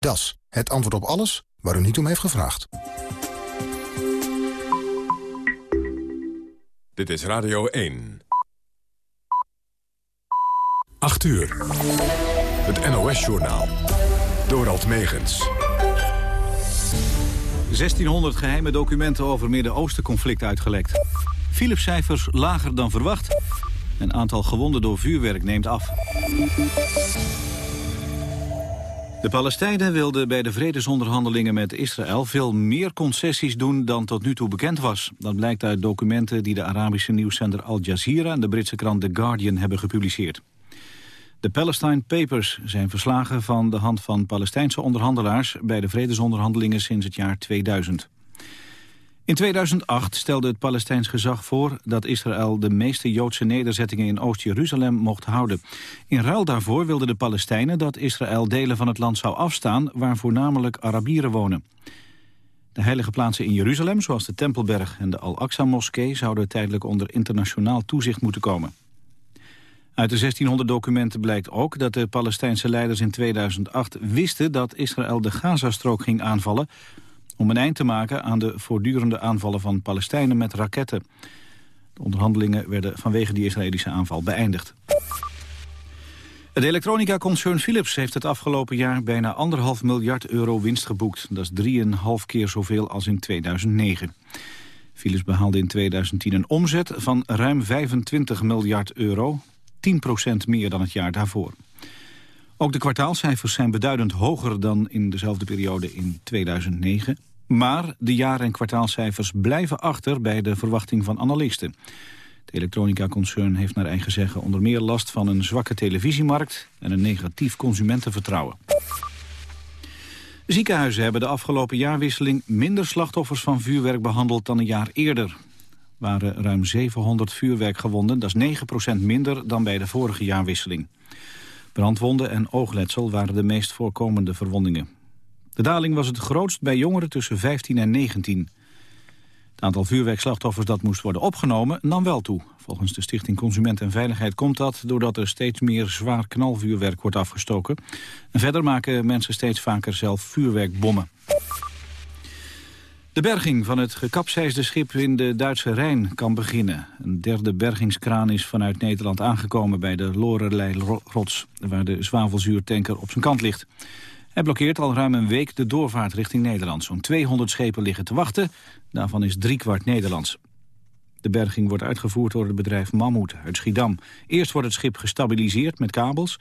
Das, het antwoord op alles waar u niet om heeft gevraagd. Dit is Radio 1. 8 uur. Het NOS-journaal. Dorald Megens. 1600 geheime documenten over Midden-Oosten-conflict uitgelekt. Philips-cijfers lager dan verwacht. Een aantal gewonden door vuurwerk neemt af. De Palestijnen wilden bij de vredesonderhandelingen met Israël veel meer concessies doen dan tot nu toe bekend was. Dat blijkt uit documenten die de Arabische nieuwszender Al Jazeera en de Britse krant The Guardian hebben gepubliceerd. De Palestine Papers zijn verslagen van de hand van Palestijnse onderhandelaars bij de vredesonderhandelingen sinds het jaar 2000. In 2008 stelde het Palestijns gezag voor dat Israël de meeste Joodse nederzettingen in Oost-Jeruzalem mocht houden. In ruil daarvoor wilden de Palestijnen dat Israël delen van het land zou afstaan waar voornamelijk Arabieren wonen. De heilige plaatsen in Jeruzalem, zoals de Tempelberg en de Al-Aqsa-moskee, zouden tijdelijk onder internationaal toezicht moeten komen. Uit de 1600 documenten blijkt ook dat de Palestijnse leiders in 2008 wisten dat Israël de Gazastrook ging aanvallen om een eind te maken aan de voortdurende aanvallen van Palestijnen met raketten. De onderhandelingen werden vanwege die Israëlische aanval beëindigd. Het elektronica-concern Philips heeft het afgelopen jaar bijna anderhalf miljard euro winst geboekt. Dat is drieënhalf keer zoveel als in 2009. Philips behaalde in 2010 een omzet van ruim 25 miljard euro, 10% meer dan het jaar daarvoor. Ook de kwartaalcijfers zijn beduidend hoger dan in dezelfde periode in 2009. Maar de jaar- en kwartaalcijfers blijven achter bij de verwachting van analisten. Het elektronica-concern heeft naar eigen zeggen onder meer last van een zwakke televisiemarkt en een negatief consumentenvertrouwen. Ziekenhuizen hebben de afgelopen jaarwisseling minder slachtoffers van vuurwerk behandeld dan een jaar eerder. Er waren ruim 700 vuurwerkgewonden, dat is 9% minder dan bij de vorige jaarwisseling. Brandwonden en oogletsel waren de meest voorkomende verwondingen. De daling was het grootst bij jongeren tussen 15 en 19. Het aantal vuurwerkslachtoffers dat moest worden opgenomen nam wel toe. Volgens de Stichting Consument en Veiligheid komt dat doordat er steeds meer zwaar knalvuurwerk wordt afgestoken. En verder maken mensen steeds vaker zelf vuurwerkbommen. De berging van het gekapseisde schip in de Duitse Rijn kan beginnen. Een derde bergingskraan is vanuit Nederland aangekomen bij de Lorelei-rots... waar de zwavelzuurtanker op zijn kant ligt. Hij blokkeert al ruim een week de doorvaart richting Nederland. Zo'n 200 schepen liggen te wachten, daarvan is driekwart Nederlands. De berging wordt uitgevoerd door het bedrijf Mammoet uit Schiedam. Eerst wordt het schip gestabiliseerd met kabels.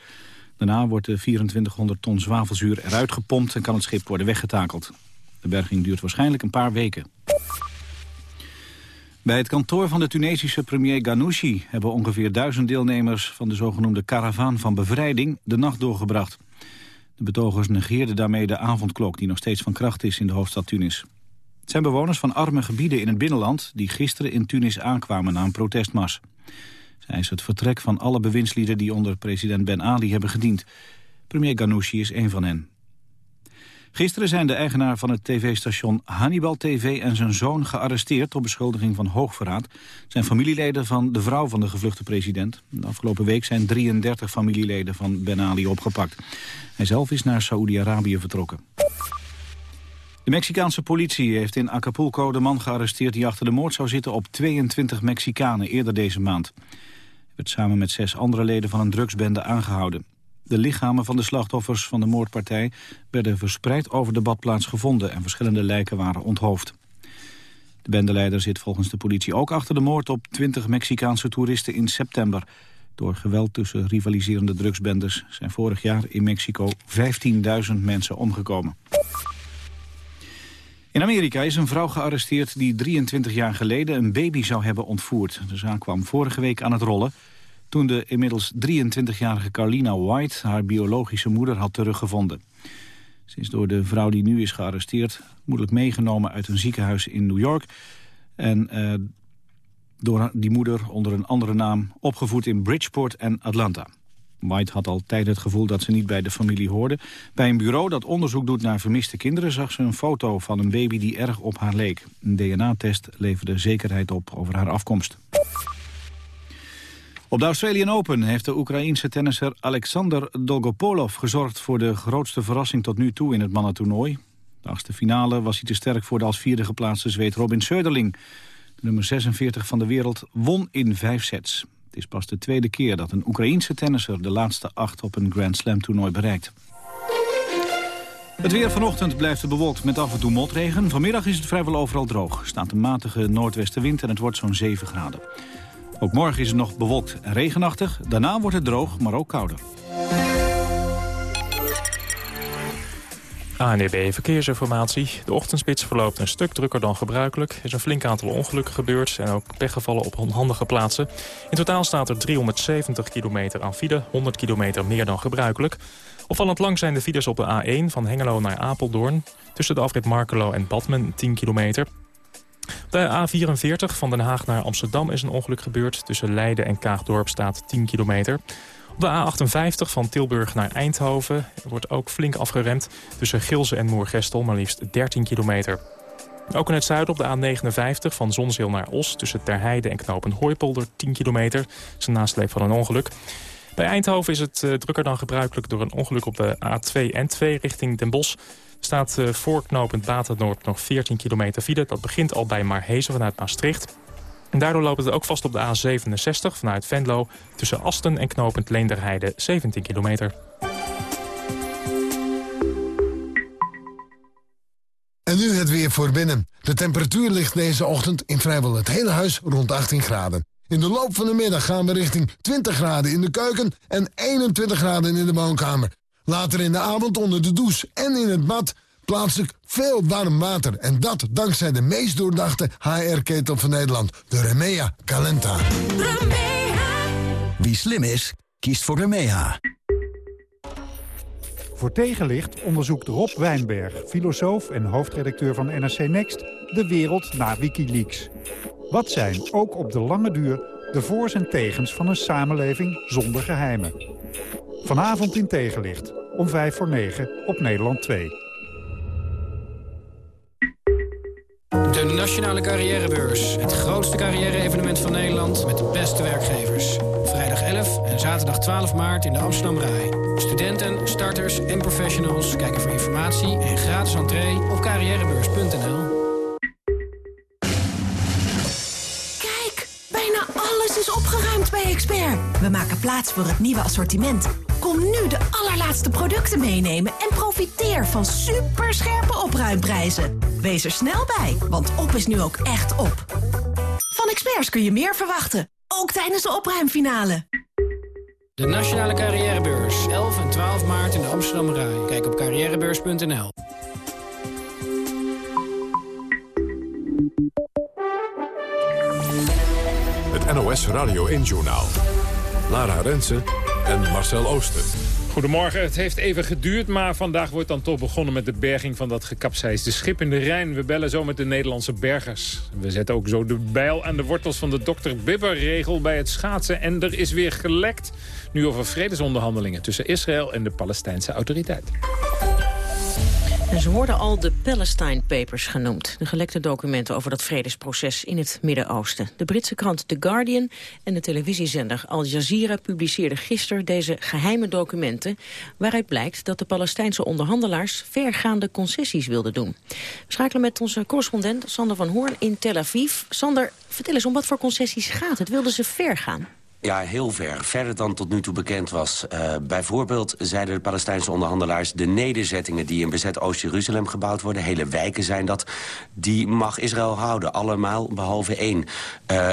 Daarna wordt de 2400 ton zwavelzuur eruit gepompt en kan het schip worden weggetakeld. De berging duurt waarschijnlijk een paar weken. Bij het kantoor van de Tunesische premier Ghanouchi... hebben ongeveer duizend deelnemers van de zogenoemde karavaan van bevrijding... de nacht doorgebracht. De betogers negeerden daarmee de avondklok die nog steeds van kracht is in de hoofdstad Tunis. Het zijn bewoners van arme gebieden in het binnenland die gisteren in Tunis aankwamen na een protestmars. Zij is het vertrek van alle bewindslieden die onder president Ben Ali hebben gediend. Premier Ghanouchi is een van hen. Gisteren zijn de eigenaar van het tv-station Hannibal TV en zijn zoon gearresteerd op beschuldiging van hoogverraad. zijn familieleden van de vrouw van de gevluchte president. De afgelopen week zijn 33 familieleden van Ben Ali opgepakt. Hij zelf is naar Saoedi-Arabië vertrokken. De Mexicaanse politie heeft in Acapulco de man gearresteerd... die achter de moord zou zitten op 22 Mexicanen eerder deze maand. Hij werd samen met zes andere leden van een drugsbende aangehouden. De lichamen van de slachtoffers van de moordpartij werden verspreid over de badplaats gevonden en verschillende lijken waren onthoofd. De bendeleider zit volgens de politie ook achter de moord op 20 Mexicaanse toeristen in september. Door geweld tussen rivaliserende drugsbendes zijn vorig jaar in Mexico 15.000 mensen omgekomen. In Amerika is een vrouw gearresteerd die 23 jaar geleden een baby zou hebben ontvoerd. De zaak kwam vorige week aan het rollen toen de inmiddels 23-jarige Carlina White haar biologische moeder had teruggevonden. Ze is door de vrouw die nu is gearresteerd moedelijk meegenomen uit een ziekenhuis in New York... en uh, door die moeder onder een andere naam opgevoed in Bridgeport en Atlanta. White had al tijd het gevoel dat ze niet bij de familie hoorde. Bij een bureau dat onderzoek doet naar vermiste kinderen... zag ze een foto van een baby die erg op haar leek. Een DNA-test leverde zekerheid op over haar afkomst. Op de Australian Open heeft de Oekraïense tennisser Alexander Dolgopolov gezorgd voor de grootste verrassing tot nu toe in het mannentoernooi. De achtste finale was hij te sterk voor de als vierde geplaatste Zweed Robin Söderling. De nummer 46 van de wereld won in vijf sets. Het is pas de tweede keer dat een Oekraïense tennisser de laatste acht op een Grand Slam toernooi bereikt. Het weer vanochtend blijft bewolkt met af en toe motregen. Vanmiddag is het vrijwel overal droog. Staat een matige noordwestenwind en het wordt zo'n 7 graden. Ook morgen is het nog bewolkt en regenachtig. Daarna wordt het droog, maar ook kouder. ANEB Verkeersinformatie. De ochtendspits verloopt een stuk drukker dan gebruikelijk. Er is een flink aantal ongelukken gebeurd en ook pechgevallen op onhandige plaatsen. In totaal staat er 370 kilometer aan file, 100 kilometer meer dan gebruikelijk. Opvallend lang zijn de files op de A1 van Hengelo naar Apeldoorn. Tussen de afrit Markelo en Badmen 10 kilometer. De A44 van Den Haag naar Amsterdam is een ongeluk gebeurd. Tussen Leiden en Kaagdorp staat 10 kilometer. Op de A58 van Tilburg naar Eindhoven wordt ook flink afgeremd. Tussen Gilze en Moergestel maar liefst 13 kilometer. Ook in het zuiden op de A59 van Zonzeel naar Os... tussen Terheide en Knopen Hooipolder 10 kilometer. Dat is een nasleep van een ongeluk. Bij Eindhoven is het uh, drukker dan gebruikelijk door een ongeluk op de A2 en 2 richting Den Bosch. Staat uh, voor knooppunt nog 14 kilometer file. Dat begint al bij Marhezen vanuit Maastricht. En daardoor loopt het ook vast op de A67 vanuit Venlo... tussen Asten en knooppunt Leenderheide 17 kilometer. En nu het weer voor binnen. De temperatuur ligt deze ochtend in vrijwel het hele huis rond 18 graden. In de loop van de middag gaan we richting 20 graden in de keuken en 21 graden in de woonkamer. Later in de avond onder de douche en in het bad plaatselijk veel warm water. En dat dankzij de meest doordachte HR-ketel van Nederland, de Remea Calenta. Remea. Wie slim is, kiest voor Remea. Voor tegenlicht onderzoekt Rob Wijnberg, filosoof en hoofdredacteur van NRC Next... de wereld na Wikileaks. Wat zijn, ook op de lange duur, de voor's en tegens van een samenleving zonder geheimen? Vanavond in Tegenlicht, om 5 voor 9 op Nederland 2. De Nationale Carrièrebeurs. Het grootste carrière-evenement van Nederland met de beste werkgevers. Vrijdag 11 en zaterdag 12 maart in de Amsterdam Rai. Studenten, starters en professionals kijken voor informatie en gratis entree op carrièrebeurs.nl. We maken plaats voor het nieuwe assortiment. Kom nu de allerlaatste producten meenemen en profiteer van superscherpe opruimprijzen. Wees er snel bij, want op is nu ook echt op. Van experts kun je meer verwachten, ook tijdens de opruimfinale. De Nationale Carrièrebeurs, 11 en 12 maart in de Amsterdam Rai. Kijk op carrièrebeurs.nl. Het NOS Radio 1-journaal. Lara Rensen en Marcel Ooster. Goedemorgen, het heeft even geduurd, maar vandaag wordt dan toch begonnen met de berging van dat gekapseisde schip in de Rijn. We bellen zo met de Nederlandse bergers. We zetten ook zo de bijl aan de wortels van de Dr. Bibber-regel bij het schaatsen. En er is weer gelekt, nu over vredesonderhandelingen tussen Israël en de Palestijnse autoriteit. Ze worden al de Palestine Papers genoemd. De gelekte documenten over dat vredesproces in het Midden-Oosten. De Britse krant The Guardian en de televisiezender Al Jazeera publiceerden gisteren deze geheime documenten... waaruit blijkt dat de Palestijnse onderhandelaars vergaande concessies wilden doen. We schakelen met onze correspondent Sander van Hoorn in Tel Aviv. Sander, vertel eens om wat voor concessies gaat het? Wilden ze ver gaan? Ja, heel ver. Verder dan tot nu toe bekend was. Uh, bijvoorbeeld zeiden de Palestijnse onderhandelaars... de nederzettingen die in bezet Oost-Jeruzalem gebouwd worden... hele wijken zijn dat, die mag Israël houden. Allemaal behalve één. Uh,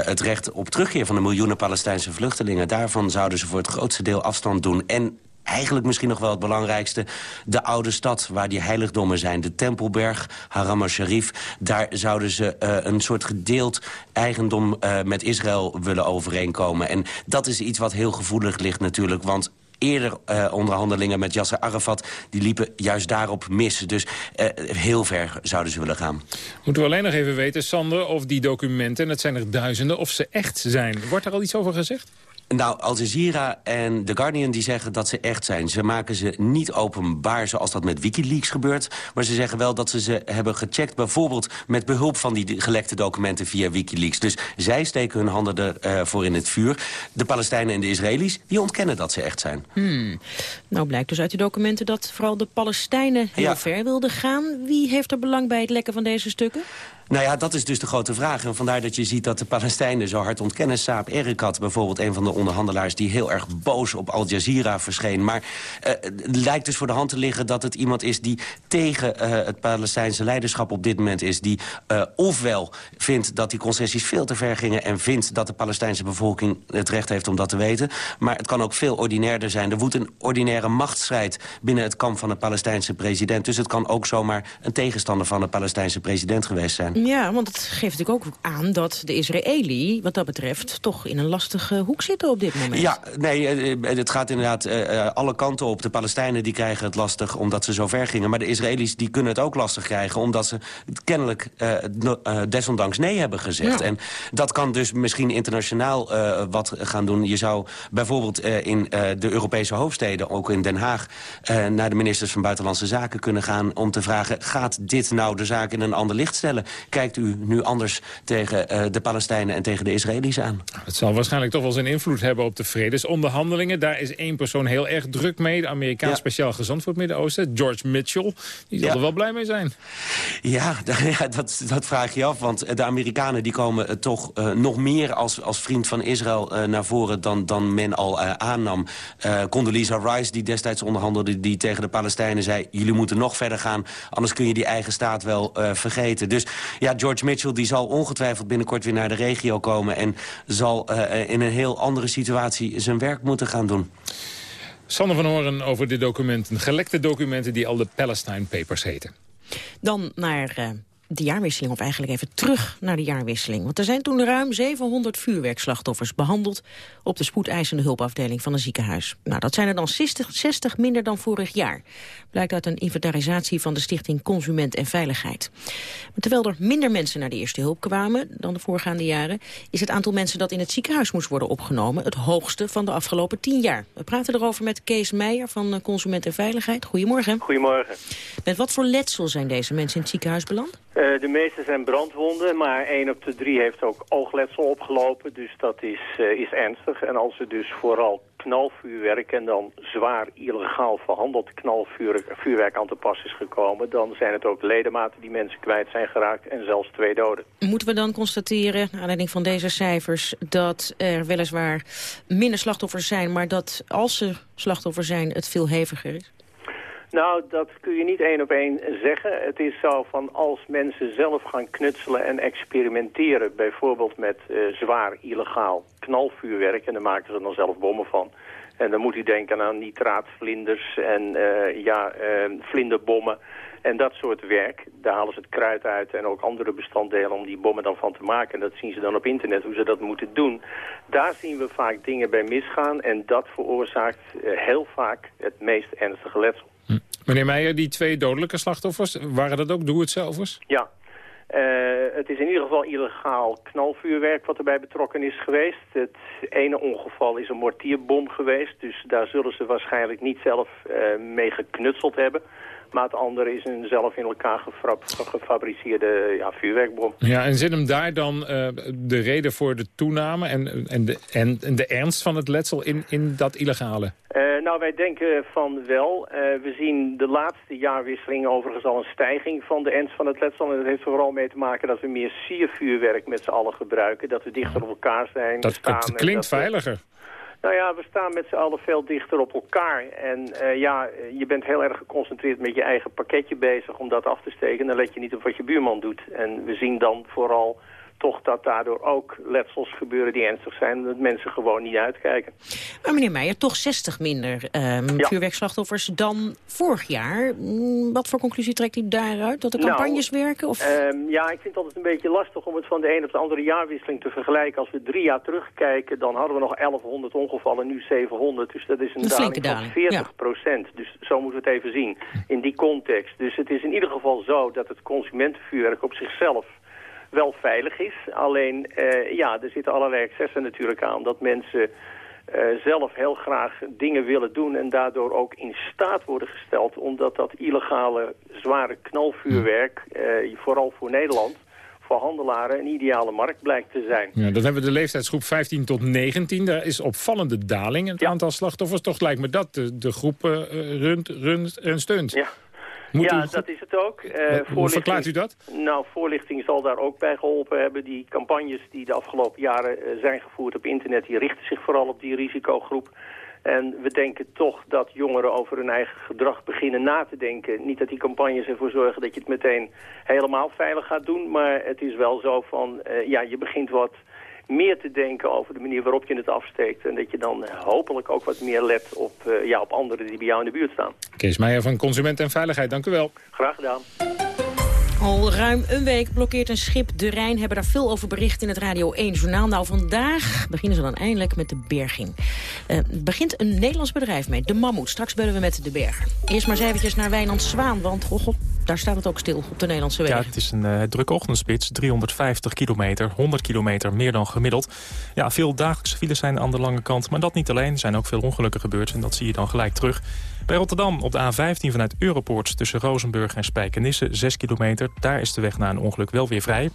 het recht op terugkeer van de miljoenen Palestijnse vluchtelingen... daarvan zouden ze voor het grootste deel afstand doen. En eigenlijk misschien nog wel het belangrijkste... de oude stad waar die heiligdommen zijn. De Tempelberg, Haram al-Sharif. Daar zouden ze uh, een soort gedeeld eigendom uh, met Israël willen overeenkomen. En dat is iets wat heel gevoelig ligt natuurlijk. Want eerder uh, onderhandelingen met Yasser Arafat... die liepen juist daarop mis. Dus uh, heel ver zouden ze willen gaan. Moeten we alleen nog even weten, Sander, of die documenten... en het zijn er duizenden, of ze echt zijn. Wordt er al iets over gezegd? Nou, Al Jazeera en The Guardian die zeggen dat ze echt zijn. Ze maken ze niet openbaar zoals dat met Wikileaks gebeurt. Maar ze zeggen wel dat ze ze hebben gecheckt... bijvoorbeeld met behulp van die gelekte documenten via Wikileaks. Dus zij steken hun handen ervoor in het vuur. De Palestijnen en de Israëli's die ontkennen dat ze echt zijn. Hmm. Nou blijkt dus uit die documenten dat vooral de Palestijnen heel ver wilden gaan. Wie heeft er belang bij het lekken van deze stukken? Nou ja, dat is dus de grote vraag. En vandaar dat je ziet dat de Palestijnen zo hard ontkennen. Saab Erekat, bijvoorbeeld een van de onderhandelaars... die heel erg boos op Al Jazeera verscheen. Maar uh, het lijkt dus voor de hand te liggen dat het iemand is... die tegen uh, het Palestijnse leiderschap op dit moment is. Die uh, ofwel vindt dat die concessies veel te ver gingen... en vindt dat de Palestijnse bevolking het recht heeft om dat te weten. Maar het kan ook veel ordinairder zijn. Er woedt een ordinaire machtsstrijd binnen het kamp van de Palestijnse president. Dus het kan ook zomaar een tegenstander van de Palestijnse president geweest zijn. Ja, want het geeft natuurlijk ook aan dat de Israëli, wat dat betreft... toch in een lastige hoek zitten op dit moment. Ja, nee, eh, het gaat inderdaad uh, alle kanten op. De Palestijnen die krijgen het lastig omdat ze zo ver gingen. Maar de Israëli's die kunnen het ook lastig krijgen... omdat ze kennelijk uh, desondanks nee hebben gezegd. Ja. En dat kan dus misschien internationaal wat gaan doen. Je zou bijvoorbeeld in de Europese hoofdsteden, ook in Den Haag... naar de ministers van Buitenlandse Zaken kunnen gaan om te vragen... gaat dit nou de zaak in een ander licht stellen? Kijkt u nu anders tegen uh, de Palestijnen en tegen de Israëli's aan? Het zal waarschijnlijk toch wel zijn invloed hebben op de vredesonderhandelingen. Daar is één persoon heel erg druk mee. De Amerikaans ja. speciaal gezant voor het Midden-Oosten, George Mitchell. Die zal ja. er wel blij mee zijn. Ja, ja dat, dat, vraag je af. Want de Amerikanen die komen uh, toch uh, nog meer als, als vriend van Israël naar voren... dan, dan men al aannam. Condoleezza Rice, die destijds onderhandelde... die tegen de Palestijnen zei... jullie moeten nog verder gaan, anders kun je die eigen staat wel vergeten. Dus ja, George Mitchell die zal ongetwijfeld binnenkort weer naar de regio komen... en zal uh, in een heel andere situatie zijn werk moeten gaan doen. Sander van Horen over de documenten, gelekte documenten... die al de Palestine Papers heten. Dan naar uh, de jaarwisseling, of eigenlijk even terug naar de jaarwisseling. Want er zijn toen ruim 700 vuurwerkslachtoffers behandeld... op de spoedeisende hulpafdeling van een ziekenhuis. Nou, dat zijn er dan 60, 60 minder dan vorig jaar. Blijkt uit een inventarisatie van de Stichting Consument en Veiligheid. Maar terwijl er minder mensen naar de eerste hulp kwamen dan de voorgaande jaren... is het aantal mensen dat in het ziekenhuis moest worden opgenomen... het hoogste van de afgelopen 10 jaar. We praten erover met Kees Meijer van Consument en Veiligheid. Goedemorgen. Goedemorgen. Met wat voor letsel zijn deze mensen in het ziekenhuis beland? Uh, de meeste zijn brandwonden, maar 1 op de 3 heeft ook oogletsel opgelopen. Dus dat is, uh, is ernstig. En als er dus vooral knalvuurwerk en dan zwaar illegaal verhandeld knalvuurwerk aan te pas is gekomen... dan zijn het ook ledematen die mensen kwijt zijn geraakt en zelfs twee doden. Moeten we dan constateren, naar aanleiding van deze cijfers... dat er weliswaar minder slachtoffers zijn, maar dat als ze slachtoffer zijn het veel heviger is? Nou, dat kun je niet één op één zeggen. Het is zo van als mensen zelf gaan knutselen en experimenteren... bijvoorbeeld met uh, zwaar illegaal knalvuurwerk... en daar maken ze dan zelf bommen van... En dan moet u denken aan nitraatvlinders en uh, ja, uh, vlinderbommen en dat soort werk. Daar halen ze het kruid uit en ook andere bestanddelen om die bommen dan van te maken. En dat zien ze dan op internet, hoe ze dat moeten doen. Daar zien we vaak dingen bij misgaan en dat veroorzaakt heel vaak het meest ernstige letsel. Meneer Meijer, die twee dodelijke slachtoffers, waren dat ook doe-het-zelvers? Ja. Uh, het is in ieder geval illegaal knalvuurwerk wat erbij betrokken is geweest. Het ene ongeval is een mortierbom geweest, dus daar zullen ze waarschijnlijk niet zelf uh, mee geknutseld hebben. Maar het andere is een zelf in elkaar gefabriceerde ja, vuurwerkbom. Ja, en zit hem daar dan uh, de reden voor de toename en, en, de, en, en de ernst van het letsel in, in dat illegale? Uh, nou, wij denken van wel. Uh, we zien de laatste jaarwisseling overigens al een stijging van de ernst van het letsel. En dat heeft er vooral mee te maken dat we meer siervuurwerk met z'n allen gebruiken. Dat we dichter op elkaar zijn. Dat, staan het klinkt dat veiliger. Nou ja, we staan met z'n allen veel dichter op elkaar. En uh, ja, je bent heel erg geconcentreerd met je eigen pakketje bezig om dat af te steken. Dan let je niet op wat je buurman doet. En we zien dan vooral toch dat daardoor ook letsels gebeuren die ernstig zijn... dat mensen gewoon niet uitkijken. Maar meneer Meijer, toch 60 minder um, ja. vuurwerkslachtoffers dan vorig jaar. Wat voor conclusie trekt u daaruit? Dat de campagnes nou, werken? Of? Um, ja, ik vind het altijd een beetje lastig om het van de een op de andere jaarwisseling te vergelijken. Als we drie jaar terugkijken, dan hadden we nog 1100 ongevallen, nu 700. Dus dat is een, een daling, daling van 40 procent. Dus zo moeten we het even zien, in die context. Dus het is in ieder geval zo dat het consumentenvuurwerk op zichzelf wel veilig is. Alleen, uh, ja, er zitten allerlei excessen natuurlijk aan. Dat mensen eh, zelf heel graag dingen willen doen en daardoor ook in staat worden gesteld, omdat dat illegale zware knalvuurwerk, uh, vooral voor Nederland, voor handelaren een ideale markt blijkt te zijn. Ja, dan hebben we de leeftijdsgroep 15 tot 19. Daar is opvallende daling het aantal slachtoffers. Toch lijkt me dat de, de groep uh, runt, runt en steunt. Ja. Ja, dat is het ook. Uh, Hoe verklaart u dat? Nou, voorlichting zal daar ook bij geholpen hebben. Die campagnes die de afgelopen jaren uh, zijn gevoerd op internet... die richten zich vooral op die risicogroep. En we denken toch dat jongeren over hun eigen gedrag beginnen na te denken. Niet dat die campagnes ervoor zorgen dat je het meteen helemaal veilig gaat doen. Maar het is wel zo van, uh, ja, je begint wat meer te denken over de manier waarop je het afsteekt. En dat je dan hopelijk ook wat meer let op, uh, ja, op anderen die bij jou in de buurt staan. Kees Meijer van Consument en Veiligheid, dank u wel. Graag gedaan. Al ruim een week blokkeert een schip de Rijn. Hebben daar veel over bericht in het Radio 1 Journaal. Nou, vandaag beginnen ze dan eindelijk met de berging. Uh, begint een Nederlands bedrijf mee, de Mammoet. Straks bellen we met de berger. Eerst maar eens eventjes naar Wijnand Zwaan, want oh, god, daar staat het ook stil op de Nederlandse wegen. Ja, het is een uh, drukke ochtendspits. 350 kilometer, 100 kilometer meer dan gemiddeld. Ja, veel dagelijkse files zijn aan de lange kant. Maar dat niet alleen. Er zijn ook veel ongelukken gebeurd en dat zie je dan gelijk terug. Bij Rotterdam op de A15 vanuit Europoort tussen Rozenburg en Spijkenisse 6 kilometer. Daar is de weg na een ongeluk wel weer vrij.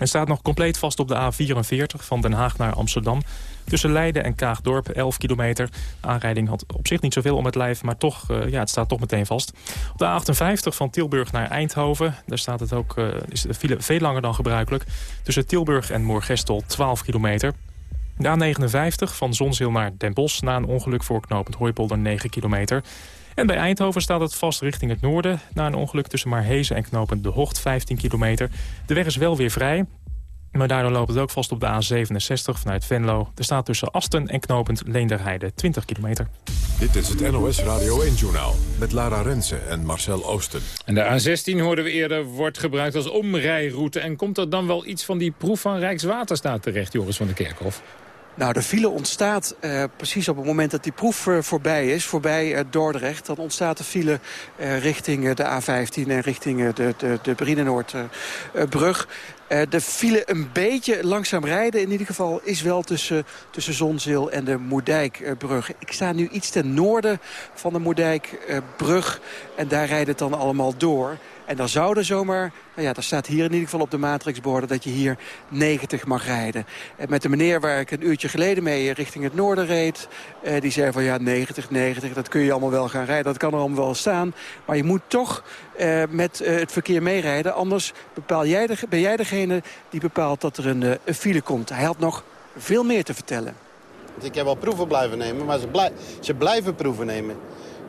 Er staat nog compleet vast op de A44 van Den Haag naar Amsterdam. Tussen Leiden en Kaagdorp 11 kilometer. De aanrijding had op zich niet zoveel om het lijf, maar toch, uh, ja, het staat toch meteen vast. Op de A58 van Tilburg naar Eindhoven. Daar staat het ook, uh, is veel langer dan gebruikelijk. Tussen Tilburg en Moorgestel 12 kilometer. De A59 van Zonzeel naar Den Bosch na een ongeluk voor knooppunt Hooipolder 9 kilometer. En bij Eindhoven staat het vast richting het noorden... na een ongeluk tussen Marhezen en knooppunt De Hocht, 15 kilometer. De weg is wel weer vrij, maar daardoor loopt het ook vast op de A67 vanuit Venlo. Er staat tussen Asten en knooppunt Leenderheide 20 kilometer. Dit is het NOS Radio 1-journaal met Lara Rensen en Marcel Oosten. En de A16 hoorden we eerder wordt gebruikt als omrijroute. En komt er dan wel iets van die proef van Rijkswaterstaat terecht, Joris van der Kerkhof? Nou, de file ontstaat uh, precies op het moment dat die proef uh, voorbij is, voorbij uh, Dordrecht. Dan ontstaat de file richting de A15 en richting de, de, de Brienenoordbrug. de file een beetje langzaam rijden in ieder geval is wel tussen, tussen Zonzeel en de Moerdijkbrug. Ik sta nu iets ten noorden van de Moerdijkbrug en daar rijdt het dan allemaal door. En dan zou er zomaar, nou ja, dat staat hier in ieder geval op de matrixborden... dat je hier 90 mag rijden. En met de meneer waar ik een uurtje geleden mee richting het noorden reed... Eh, die zei van ja, 90, 90, dat kun je allemaal wel gaan rijden. Dat kan er allemaal wel staan. Maar je moet toch eh, met eh, het verkeer meerijden. Anders bepaal jij de, ben jij degene die bepaalt dat er een, een file komt. Hij had nog veel meer te vertellen. Ik heb wel proeven blijven nemen, maar ze blijven proeven nemen.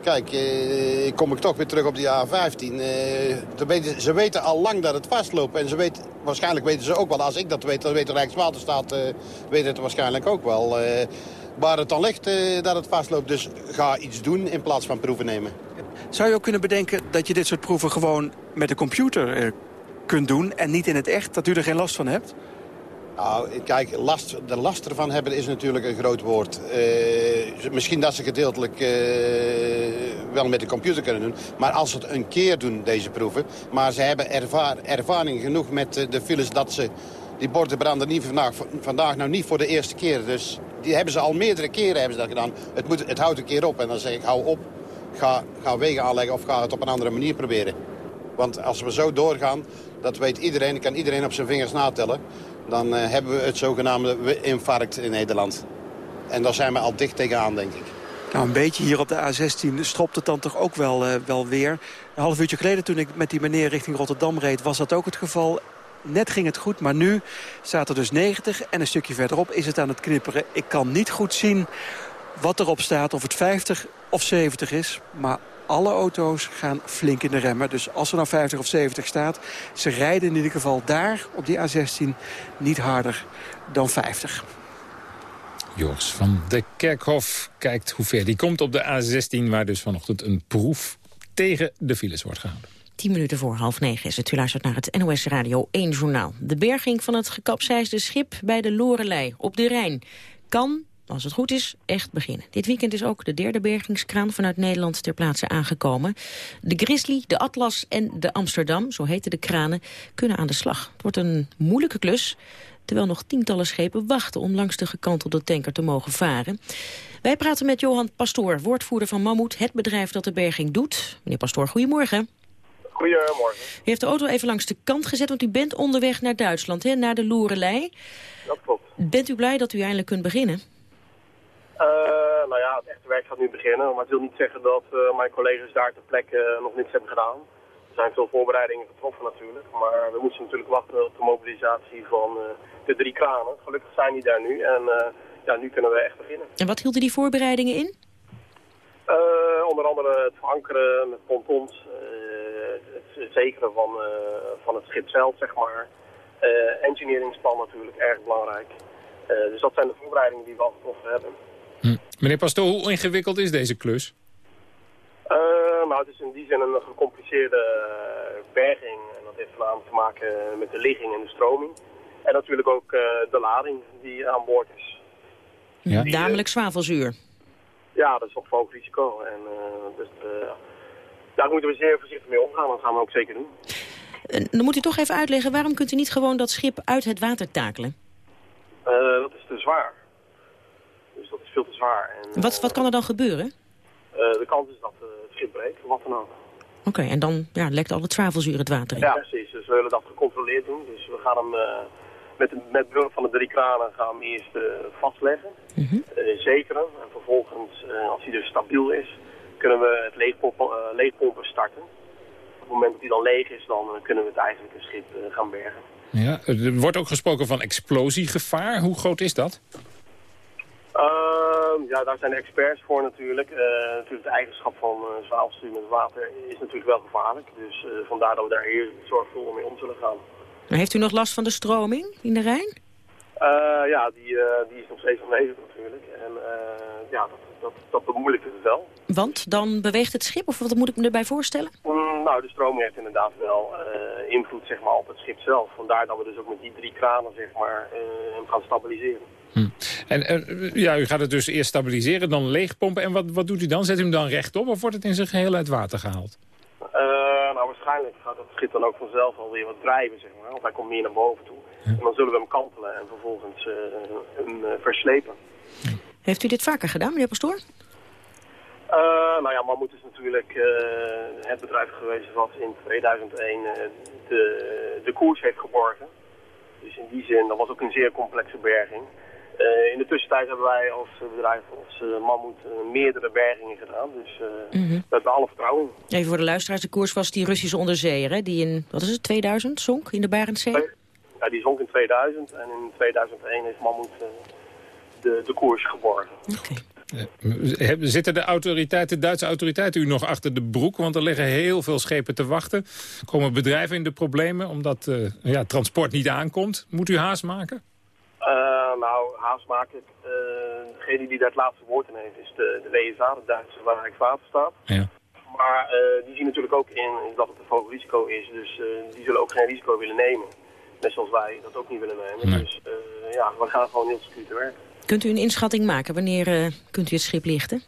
Kijk, eh, kom ik toch weer terug op die A15. Eh, ze weten al lang dat het vastloopt. En ze weten, waarschijnlijk weten ze ook wel, als ik dat weet... dan weet de Rijkswaterstaat uh, weet het waarschijnlijk ook wel... Uh, waar het dan ligt dat het vastloopt. Dus ga iets doen in plaats van proeven nemen. Zou je ook kunnen bedenken dat je dit soort proeven gewoon met de computer kunt doen... en niet in het echt, dat u er geen last van hebt? Nou, kijk, de last ervan hebben is natuurlijk een groot woord. Uh, misschien dat ze gedeeltelijk uh, wel met de computer kunnen doen. Maar als ze het een keer doen, deze proeven... maar ze hebben ervaar, ervaring genoeg met de files dat ze... die borden branden niet vandaag, vandaag nou niet voor de eerste keer. Dus die hebben ze al meerdere keren hebben ze dat gedaan. Het, moet, het houdt een keer op en dan zeg ik, hou op. Ga, ga wegen aanleggen of ga het op een andere manier proberen. Want als we zo doorgaan, dat weet iedereen, kan iedereen op zijn vingers natellen dan uh, hebben we het zogenaamde infarct in Nederland. En daar zijn we al dicht tegenaan, denk ik. Nou, een beetje hier op de A16 stopt het dan toch ook wel, uh, wel weer. Een half uurtje geleden toen ik met die meneer richting Rotterdam reed... was dat ook het geval. Net ging het goed, maar nu staat er dus 90 en een stukje verderop is het aan het knipperen. Ik kan niet goed zien wat erop staat, of het 50 of 70 is. Maar alle auto's gaan flink in de remmen. Dus als er nou 50 of 70 staat, ze rijden in ieder geval daar op die A16 niet harder dan 50. Joris van de Kerkhof kijkt hoe ver die komt op de A16... waar dus vanochtend een proef tegen de files wordt gehouden. 10 minuten voor half negen is het. U luistert naar het NOS Radio 1 Journaal. De berging van het gekapseisde schip bij de Lorelei op de Rijn kan als het goed is, echt beginnen. Dit weekend is ook de derde bergingskraan vanuit Nederland ter plaatse aangekomen. De Grizzly, de Atlas en de Amsterdam, zo heten de kranen, kunnen aan de slag. Het wordt een moeilijke klus. terwijl nog tientallen schepen wachten om langs de gekantelde tanker te mogen varen. Wij praten met Johan Pastoor, woordvoerder van Mammoet, het bedrijf dat de berging doet. Meneer Pastoor, goedemorgen. Goedemorgen. U heeft de auto even langs de kant gezet, want u bent onderweg naar Duitsland, hè, naar de Loerelei. Dat klopt. Bent u blij dat u eindelijk kunt beginnen? Uh, nou ja, het echte werk gaat nu beginnen. Maar het wil niet zeggen dat uh, mijn collega's daar ter plekke uh, nog niets hebben gedaan. Er zijn veel voorbereidingen getroffen natuurlijk. Maar we moesten natuurlijk wachten op de mobilisatie van de drie kranen. Gelukkig zijn die daar nu en ja, nu kunnen we echt beginnen. En wat hielden die voorbereidingen in? onder andere het verankeren met pontons, het zekeren van, van het schip zelf, zeg maar. engineeringsplan natuurlijk, erg belangrijk. dus dat zijn de voorbereidingen die we al getroffen hebben. Hm. Meneer Pastoor, hoe ingewikkeld is deze klus? Uh, nou, het is in die zin een gecompliceerde berging. En dat heeft voornamelijk te maken met de ligging en de stroming. En natuurlijk ook uh, de lading die aan boord is. Ja. Die, Namelijk zwavelzuur. Ja, dat is op hoog risico. En uh, dus, daar moeten we zeer voorzichtig mee omgaan. Dat gaan we ook zeker doen. Dan moet u toch even uitleggen, waarom kunt u niet gewoon dat schip uit het water takelen? dat is te zwaar. Veel te zwaar. En, wat, wat kan er dan gebeuren? Uh, de kans is dat uh, het schip breekt, wat dan ook. Oké, okay, en dan ja, lekt al het zwavelzuur het water in? Ja, precies. Dus we willen dat gecontroleerd doen. Dus we gaan hem uh, met, met behulp van de drie kranen gaan we hem eerst vastleggen. Mm -hmm. zekeren. En vervolgens, als hij dus stabiel is, kunnen we het leegpompen, leegpompen starten. Op het moment dat hij dan leeg is, dan kunnen we het eigenlijke schip gaan bergen. Ja, er wordt ook gesproken van explosiegevaar. Hoe groot is dat? Uh, ja, daar zijn experts voor natuurlijk. Uh, natuurlijk de eigenschap van uh, met water is natuurlijk wel gevaarlijk. Dus uh, vandaar dat we daar heel zorgvuldig mee om zullen gaan. Maar heeft u nog last van de stroming in de Rijn? ja, die, die is nog steeds aanwezig natuurlijk. En ja, dat, dat, dat bemoeilijkt het wel. Want dan beweegt het schip, of wat moet ik me erbij voorstellen? Mm, nou, de stroming heeft inderdaad wel invloed zeg maar, op het schip zelf. Vandaar dat we dus ook met die drie kranen zeg maar, hem gaan stabiliseren. Hm. En uh, ja, u gaat het dus eerst stabiliseren, dan leegpompen. En wat, wat doet u dan? Zet u hem dan rechtop of wordt het in zijn geheel uit water gehaald? Uh, nou, waarschijnlijk gaat het schip dan ook vanzelf alweer wat drijven, zeg maar. Want hij komt meer naar boven toe. Hm. En dan zullen we hem kantelen en vervolgens uh, hem verslepen. Heeft u dit vaker gedaan, meneer Pastoor? nou ja, Mammoet is natuurlijk het bedrijf geweest wat in 2001 de, de koers heeft geborgen. Dus in die zin, dat was ook een zeer complexe berging. Uh, in de tussentijd hebben wij als bedrijf, als uh, Mammoet, uh, meerdere bergingen gedaan. Dus mm -hmm. we hebben alle vertrouwen Even voor de luisteraars, de koers was die Russische onderzeeër, hè? Die in, wat is het, 2000 zonk in de Barentszee? Ja, die zonk in 2000 en in 2001 heeft Mammoet de, de koers geborgen. Oké. Okay. Zitten de autoriteiten, Duitse autoriteiten u nog achter de broek? Want er liggen heel veel schepen te wachten. Komen bedrijven in de problemen omdat uh, ja, transport niet aankomt? Moet u haast maken? Uh, nou, haast maken. Uh, degene die daar het laatste woord in heeft is de, de WSA, de Duitse Rijkswaterstaat. Ja. Maar die zien natuurlijk ook in dat het een hoog risico is. Dus die zullen ook geen risico willen nemen. Net zoals wij dat ook niet willen nemen. Nee. Dus ja, we gaan gewoon heel secuur te werk. Kunt u een inschatting maken? Wanneer uh, kunt u het schip lichten?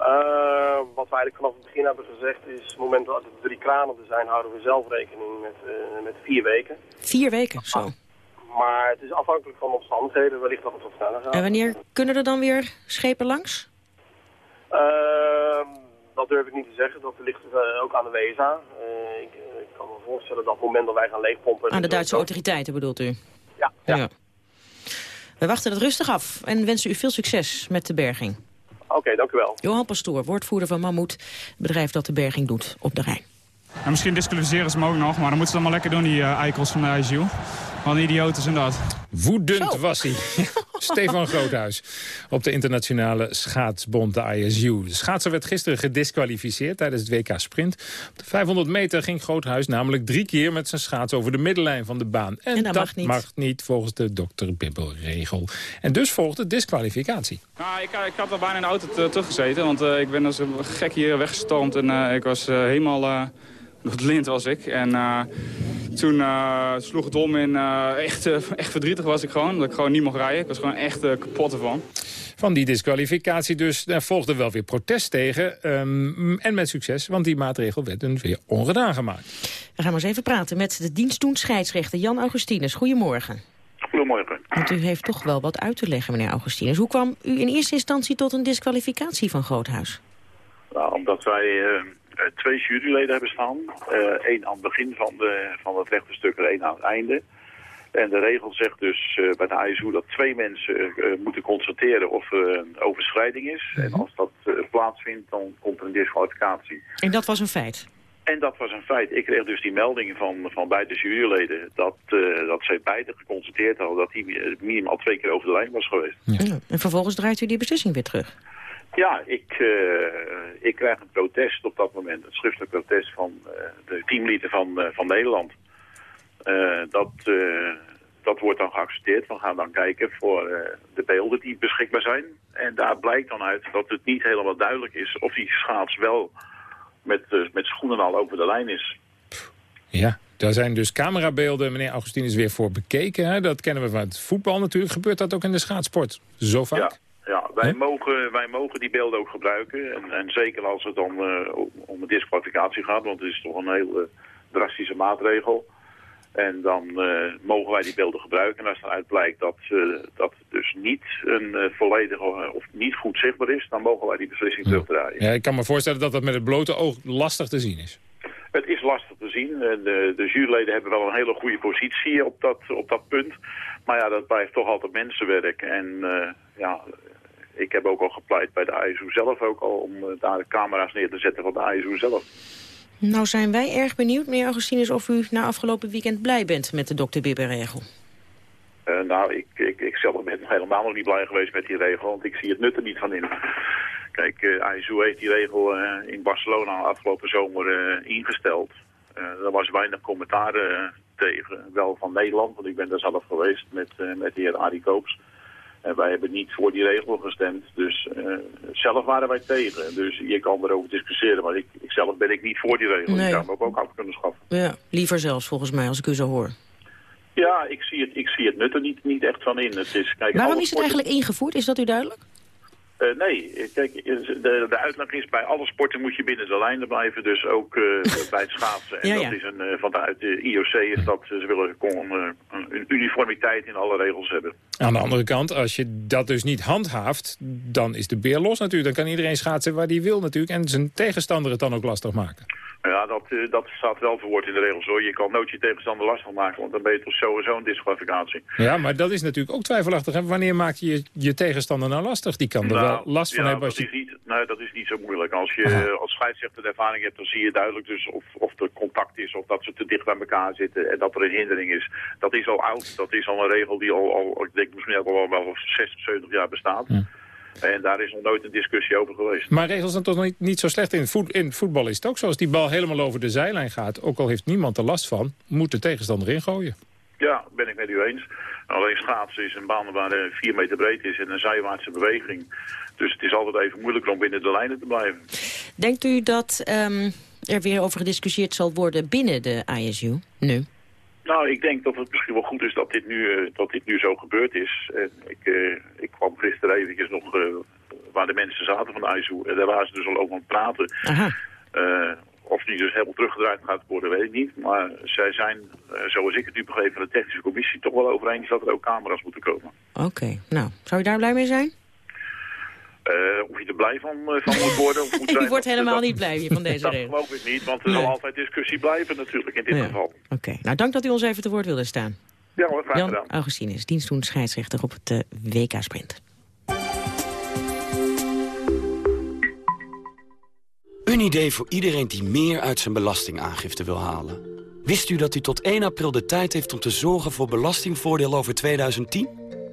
Uh, wat we eigenlijk vanaf het begin hebben gezegd is... op het moment dat er drie kranen er zijn... houden we zelf rekening met, uh, met vier weken. Vier weken, zo. Maar het is afhankelijk van omstandigheden. Wellicht dat het wat sneller gaat. En wanneer kunnen er dan weer schepen langs? Ehm, dat durf ik niet te zeggen. Dat ligt ook aan de WSA. Ik, ik, kan me voorstellen dat op het moment dat wij gaan leegpompen... Aan de Duitse autoriteiten bedoelt u? Ja. ja. ja. We wachten het rustig af en wensen u veel succes met de berging. Oké, okay, dank u wel. Johan Pastoor, woordvoerder van Mammoet, bedrijf dat de berging doet op de Rijn. En misschien disqualificeren ze hem ook nog, maar dan moeten ze het allemaal lekker doen, die uh, eikels van de ISU. Wat een idioten zijn dat. Woedend Zo. was hij. Stefan Groothuis op de internationale schaatsbond, de ISU. De schaatser werd gisteren gedisqualificeerd tijdens het WK Sprint. Op de 500 meter ging Groothuis namelijk drie keer met zijn schaats over de middenlijn van de baan. En, en dat, dat mag, niet. niet. volgens de Dr. Bibbel-regel. En dus volgde disqualificatie. Nou, ik, ik had al bijna in de auto teruggezeten, want uh, ik ben als een gek hier weggestormd. En uh, ik was uh, helemaal... Lint was ik. En uh, toen uh, sloeg het om in uh, echt, echt verdrietig was ik gewoon. Dat ik gewoon niet mocht rijden. Ik was gewoon echt kapot ervan. Van die disqualificatie dus daar volgde wel weer protest tegen. Um, en met succes, want die maatregel werd dan weer ongedaan gemaakt. We gaan maar eens even praten met de dienstdoend scheidsrechter Jan Augustinus. Goedemorgen. Goedemorgen. Want u heeft toch wel wat uit te leggen, meneer Augustinus. Hoe kwam u in eerste instantie tot een disqualificatie van Groothuis? Nou, omdat wij uh, twee juryleden hebben staan. Eén aan het begin van, de, van het rechterstuk en één aan het einde. En de regel zegt dus uh, bij de ISU dat twee mensen moeten constateren of er een overschrijding is. En als dat plaatsvindt, dan komt er een disqualificatie. En dat was een feit? En dat was een feit. Ik kreeg dus die melding van, van beide juryleden dat, dat zij beide geconstateerd hadden dat hij minimaal twee keer over de lijn was geweest. Ja. En vervolgens draait u die beslissing weer terug? Ja, ik, ik krijg een protest op dat moment, een schriftelijk protest van de teamleden van, van Nederland. Dat, dat wordt dan geaccepteerd. We gaan dan kijken voor de beelden die beschikbaar zijn. En daar blijkt dan uit dat het niet helemaal duidelijk is of die schaats wel met, met schoenen al over de lijn is. Ja, daar zijn dus camerabeelden, meneer Augustinus, weer voor bekeken. Hè? Dat kennen we van het voetbal natuurlijk. Gebeurt dat ook in de schaatsport? Zo vaak? Ja. Ja, wij, mogen, wij mogen die beelden ook gebruiken. En, en zeker als het dan om een disqualificatie gaat, want het is toch een heel drastische maatregel. En dan uh, mogen wij die beelden gebruiken. En als eruit blijkt dat, uh, dat het dus niet een volledige of niet goed zichtbaar is, dan mogen wij die beslissing ja. terugdraaien. Ja, ik kan me voorstellen dat dat met het blote oog lastig te zien is. Het is lastig te zien. De, de juryleden hebben wel een hele goede positie op dat, op dat punt. Maar ja, dat blijft toch altijd mensenwerk. En ja, ik heb ook al gepleit bij de ISU zelf ook al om daar de camera's neer te zetten van de ISU zelf. Nou zijn wij erg benieuwd, meneer Augustinus, of u na afgelopen weekend blij bent met de dokter Bibber-regel. Uh, nou, ik, ik, ik zelf ben helemaal nog niet blij geweest met die regel, want ik zie het nut er niet van in. Kijk, uh, heeft die regel uh, in Barcelona afgelopen zomer ingesteld. er was weinig commentaar tegen, wel van Nederland, want ik ben daar zelf geweest met, met de heer Arie Koops. En wij hebben niet voor die regel gestemd. Dus uh, zelf waren wij tegen. Dus je kan erover discussiëren. Maar ik, ik zelf ben ik niet voor die regel. Nee. Ik zou hem ook, ook af kunnen schaffen. Ja, liever zelfs volgens mij als ik u zo hoor. Ja, ik zie het, ik zie het nut er niet, niet echt van in. Het is, kijk, Waarom is het eigenlijk ingevoerd? Is dat u duidelijk? Uh, nee, kijk, de, de uitleg is bij alle sporten moet je binnen de lijnen blijven. Dus ook uh, bij het schaatsen. En ja, ja. dat is een, uh, vanuit de IOC is dat ze willen gewoon een uniformiteit in alle regels hebben. Aan de andere kant, als je dat dus niet handhaaft, dan is de beer los natuurlijk. Dan kan iedereen schaatsen waar hij wil natuurlijk. En zijn tegenstander het dan ook lastig maken. Ja, dat, uh, dat staat wel verwoord in de regels hoor. Je kan nooit je tegenstander lastig maken, want dan ben je toch sowieso een disqualificatie. Ja, maar dat is natuurlijk ook twijfelachtig. Wanneer maak je je tegenstander nou lastig? Die kan er nou, wel last van ja, hebben. Als dat, je... is niet, nee, dat is niet zo moeilijk. Als je Aha. als scheidsrechter ervaring hebt, dan zie je duidelijk dus of, of er contact is, of dat ze te dicht bij elkaar zitten en dat er een hindering is. Dat is al oud. Dat is al een regel die al, al ik denk misschien al wel, wel 60, 70 jaar bestaat. Ja. En daar is nog nooit een discussie over geweest. Maar regels zijn toch niet, niet zo slecht. In, voet, in voetbal is het ook zo. Als die bal helemaal over de zijlijn gaat, ook al heeft niemand er last van, moet de tegenstander ingooien. Ja, ben ik met u eens. Alleen schaatsen is een baan waar de 4 meter breed is en een zijwaartse beweging. Dus het is altijd even moeilijker om binnen de lijnen te blijven. Denkt u dat um, er weer over gediscussieerd zal worden binnen de ISU nu? Nou, ik denk dat het misschien wel goed is dat dit nu, uh, dat dit nu zo gebeurd is. En ik, uh, ik kwam gisteren eventjes nog uh, waar de mensen zaten van de ISU. En daar waren ze dus al over aan het praten. of die dus helemaal teruggedraaid gaat worden, weet ik niet. Maar zij zijn, zoals ik het nu begreep van de technische commissie... toch wel over eens dat er ook camera's moeten komen. Oké, okay. nou, zou je daar blij mee zijn? Uh, of je er blij van, uh, van moet worden. Of moet zijn, je wordt helemaal dat, niet blij van deze dat regel. Dat geloof ik niet, want er nee. zal altijd discussie blijven natuurlijk in dit ja. geval. Oké, okay. nou dank dat u ons even te woord wilde staan. Ja hoor, graag Jan gedaan. Augustinus, dienstdoend scheidsrechter op het uh, WK-sprint. Een idee voor iedereen die meer uit zijn belastingaangifte wil halen. Wist u dat u tot 1 april de tijd heeft om te zorgen voor belastingvoordeel over 2010?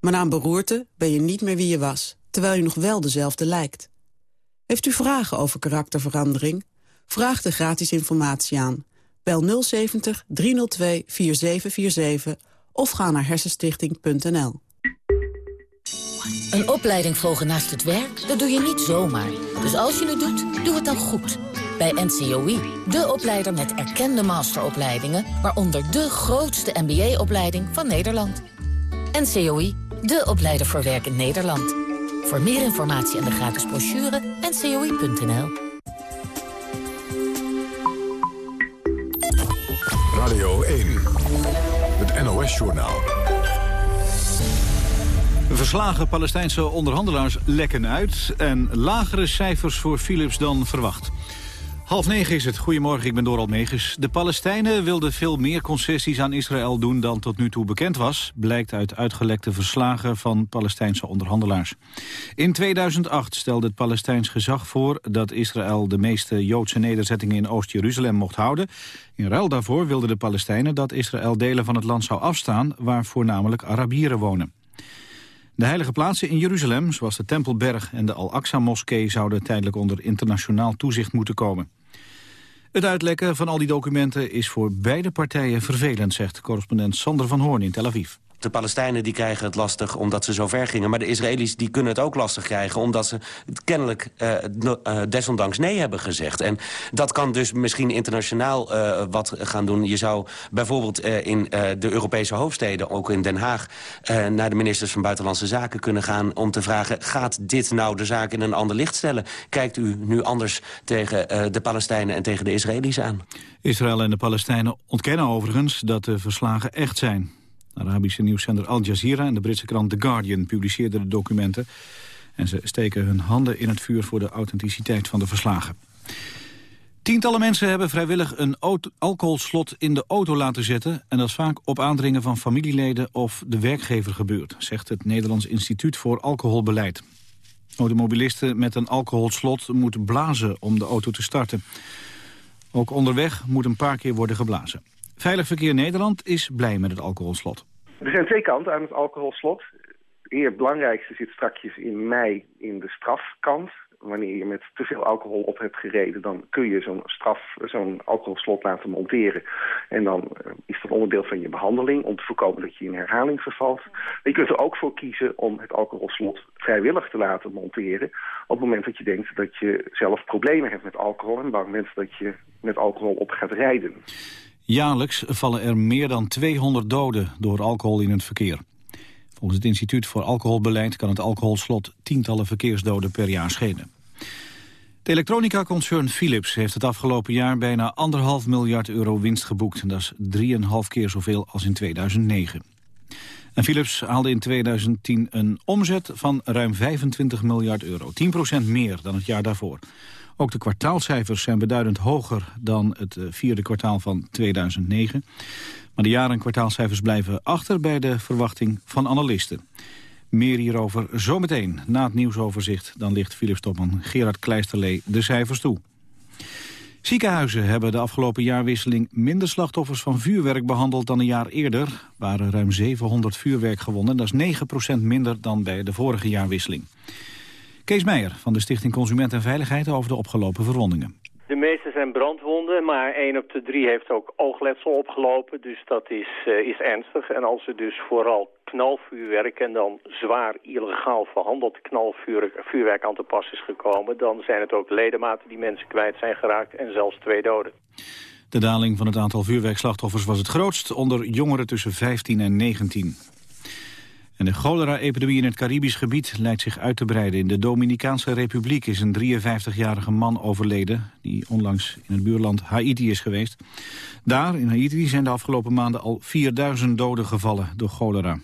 Maar na een beroerte ben je niet meer wie je was, terwijl je nog wel dezelfde lijkt. Heeft u vragen over karakterverandering? Vraag de gratis informatie aan. Bel 070 302 4747 of ga naar hersenstichting.nl. Een opleiding volgen naast het werk, dat doe je niet zomaar. Dus als je het doet, doe het dan goed. Bij NCOI, de opleider met erkende masteropleidingen... waaronder de grootste MBA-opleiding van Nederland. NCOI, de opleider voor werk in Nederland. Voor meer informatie en de gratis brochure, ncoi.nl. Radio 1, het NOS-journaal. Verslagen Palestijnse onderhandelaars lekken uit... en lagere cijfers voor Philips dan verwacht. Half negen is het. Goedemorgen, ik ben Doral Megens. De Palestijnen wilden veel meer concessies aan Israël doen dan tot nu toe bekend was. Blijkt uit uitgelekte verslagen van Palestijnse onderhandelaars. In 2008 stelde het Palestijns gezag voor dat Israël de meeste Joodse nederzettingen in Oost-Jeruzalem mocht houden. In ruil daarvoor wilden de Palestijnen dat Israël delen van het land zou afstaan waar voornamelijk Arabieren wonen. De heilige plaatsen in Jeruzalem, zoals de Tempelberg en de Al-Aqsa-moskee... zouden tijdelijk onder internationaal toezicht moeten komen. Het uitlekken van al die documenten is voor beide partijen vervelend... zegt correspondent Sander van Hoorn in Tel Aviv. De Palestijnen die krijgen het lastig omdat ze zo ver gingen. Maar de Israëli's die kunnen het ook lastig krijgen... omdat ze kennelijk uh, uh, desondanks nee hebben gezegd. En dat kan dus misschien internationaal uh, wat gaan doen. Je zou bijvoorbeeld in de Europese hoofdsteden, ook in Den Haag... naar de ministers van Buitenlandse Zaken kunnen gaan... om te vragen, gaat dit nou de zaak in een ander licht stellen? Kijkt u nu anders tegen de Palestijnen en tegen de Israëli's aan? Israël en de Palestijnen ontkennen overigens dat de verslagen echt zijn. Arabische nieuwszender Al Jazeera en de Britse krant The Guardian publiceerden de documenten. En ze steken hun handen in het vuur voor de authenticiteit van de verslagen. Tientallen mensen hebben vrijwillig een alcoholslot in de auto laten zetten... en dat is vaak op aandringen van familieleden of de werkgever gebeurd... zegt het Nederlands Instituut voor Alcoholbeleid. Automobilisten met een alcoholslot moeten blazen om de auto te starten. Ook onderweg moet een paar keer worden geblazen. Veilig Verkeer Nederland is blij met het alcoholslot. Er zijn twee kanten aan het alcoholslot. Het belangrijkste zit strakjes in mei in de strafkant. Wanneer je met te veel alcohol op hebt gereden, dan kun je zo'n straf, zo'n alcoholslot laten monteren. En dan uh, is dat onderdeel van je behandeling om te voorkomen dat je in herhaling vervalt. je kunt er ook voor kiezen om het alcoholslot vrijwillig te laten monteren. Op het moment dat je denkt dat je zelf problemen hebt met alcohol en bang bent dat je met alcohol op gaat rijden. Jaarlijks vallen er meer dan 200 doden door alcohol in het verkeer. Volgens het Instituut voor Alcoholbeleid kan het alcoholslot tientallen verkeersdoden per jaar schelen. De elektronica-concern Philips heeft het afgelopen jaar bijna anderhalf miljard euro winst geboekt. Dat is 3,5 keer zoveel als in 2009. En Philips haalde in 2010 een omzet van ruim 25 miljard euro. 10% meer dan het jaar daarvoor. Ook de kwartaalcijfers zijn beduidend hoger dan het eh, vierde kwartaal van 2009. Maar de jaren- en kwartaalcijfers blijven achter bij de verwachting van analisten. Meer hierover zometeen na het nieuwsoverzicht. Dan ligt Philips-topman Gerard Kleisterlee de cijfers toe. Ziekenhuizen hebben de afgelopen jaarwisseling minder slachtoffers van vuurwerk behandeld dan een jaar eerder. Er waren ruim 700 vuurwerkgewonden, dat is 9% minder dan bij de vorige jaarwisseling. Kees Meijer van de Stichting Consument en Veiligheid over de opgelopen verwondingen. De meeste zijn brandwonden, maar 1 op de 3 heeft ook oogletsel opgelopen. Dus dat is, uh, is ernstig. En als er dus vooral knalvuurwerk en dan zwaar illegaal verhandeld knalvuurwerk aan te pas is gekomen... dan zijn het ook ledematen die mensen kwijt zijn geraakt en zelfs twee doden. De daling van het aantal vuurwerkslachtoffers was het grootst onder jongeren tussen 15 en 19. En de cholera-epidemie in het Caribisch gebied lijkt zich uit te breiden. In de Dominicaanse Republiek is een 53-jarige man overleden... die onlangs in het buurland Haiti is geweest. Daar, in Haiti, zijn de afgelopen maanden al 4000 doden gevallen door cholera.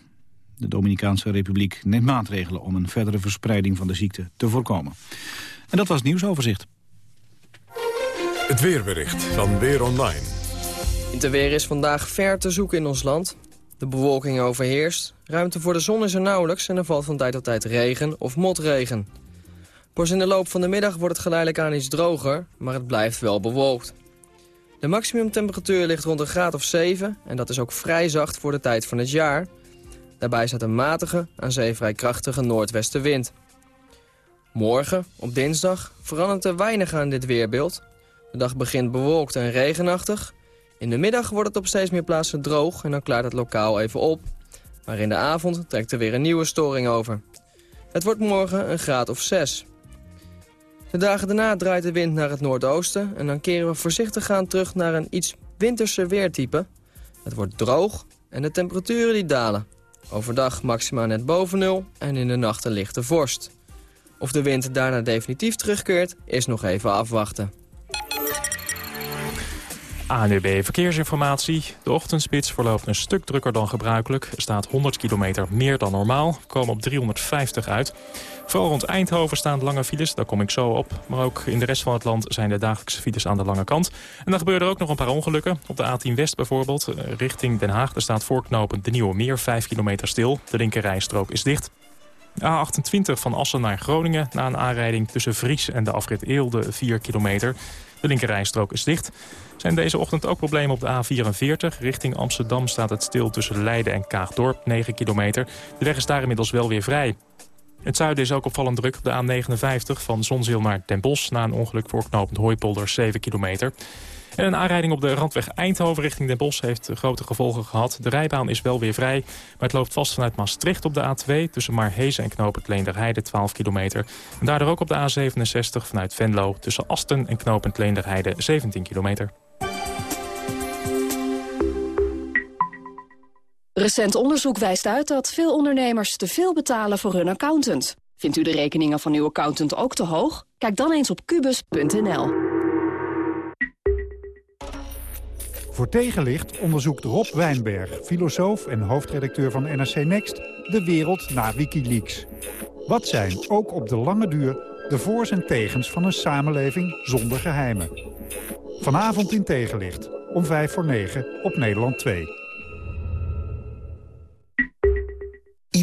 De Dominicaanse Republiek neemt maatregelen om een verdere verspreiding van de ziekte te voorkomen. En dat was het nieuwsoverzicht. Het weerbericht van Weer Online. Het weer is vandaag ver te zoeken in ons land. De bewolking overheerst, ruimte voor de zon is er nauwelijks... en er valt van tijd tot tijd regen of motregen. Pas in de loop van de middag wordt het geleidelijk aan iets droger... maar het blijft wel bewolkt. De maximumtemperatuur ligt rond een graad of 7... en dat is ook vrij zacht voor de tijd van het jaar. Daarbij staat een matige, aan zee vrij krachtige noordwestenwind. Morgen, op dinsdag, verandert er weinig aan dit weerbeeld. De dag begint bewolkt en regenachtig... In de middag wordt het op steeds meer plaatsen droog en dan klaart het lokaal even op. Maar in de avond trekt er weer een nieuwe storing over. Het wordt morgen een graad of 6. De dagen daarna draait de wind naar het noordoosten... en dan keren we voorzichtig gaan terug naar een iets winterse weertype. Het wordt droog en de temperaturen die dalen. Overdag maxima net boven nul en in de nacht een lichte vorst. Of de wind daarna definitief terugkeert, is nog even afwachten. ANUB Verkeersinformatie. De ochtendspits verloopt een stuk drukker dan gebruikelijk. Er staat 100 kilometer meer dan normaal. Komen op 350 uit. Vooral rond Eindhoven staan lange files, daar kom ik zo op. Maar ook in de rest van het land zijn de dagelijkse files aan de lange kant. En dan gebeuren er ook nog een paar ongelukken. Op de A10 West bijvoorbeeld, eh, richting Den Haag. Er staat voorknopend de Nieuwe Meer, 5 kilometer stil. De linkerrijstrook is dicht. A28 van Assen naar Groningen na een aanrijding tussen Vries en de afrit Eelde 4 kilometer. De linkerrijstrook is dicht. Zijn deze ochtend ook problemen op de A44. Richting Amsterdam staat het stil tussen Leiden en Kaagdorp, 9 kilometer. De weg is daar inmiddels wel weer vrij. Het zuiden is ook opvallend druk op de A59 van Zonzeel naar Den Bosch... na een ongeluk voor knooppunt Hooipolder, 7 kilometer. En een aanrijding op de randweg Eindhoven richting Den Bosch heeft grote gevolgen gehad. De rijbaan is wel weer vrij, maar het loopt vast vanuit Maastricht op de A2... tussen Marhezen en knooppunt Leenderheide, 12 kilometer. En daardoor ook op de A67 vanuit Venlo tussen Asten en knooppunt Leenderheide, 17 kilometer. Recent onderzoek wijst uit dat veel ondernemers te veel betalen voor hun accountant. Vindt u de rekeningen van uw accountant ook te hoog? Kijk dan eens op kubus.nl. Voor tegenlicht onderzoekt Rob Wijnberg, filosoof en hoofdredacteur van NRC Next... de wereld na Wikileaks. Wat zijn, ook op de lange duur, de voor's en tegens van een samenleving zonder geheimen? Vanavond in tegenlicht, om 5 voor 9 op Nederland 2.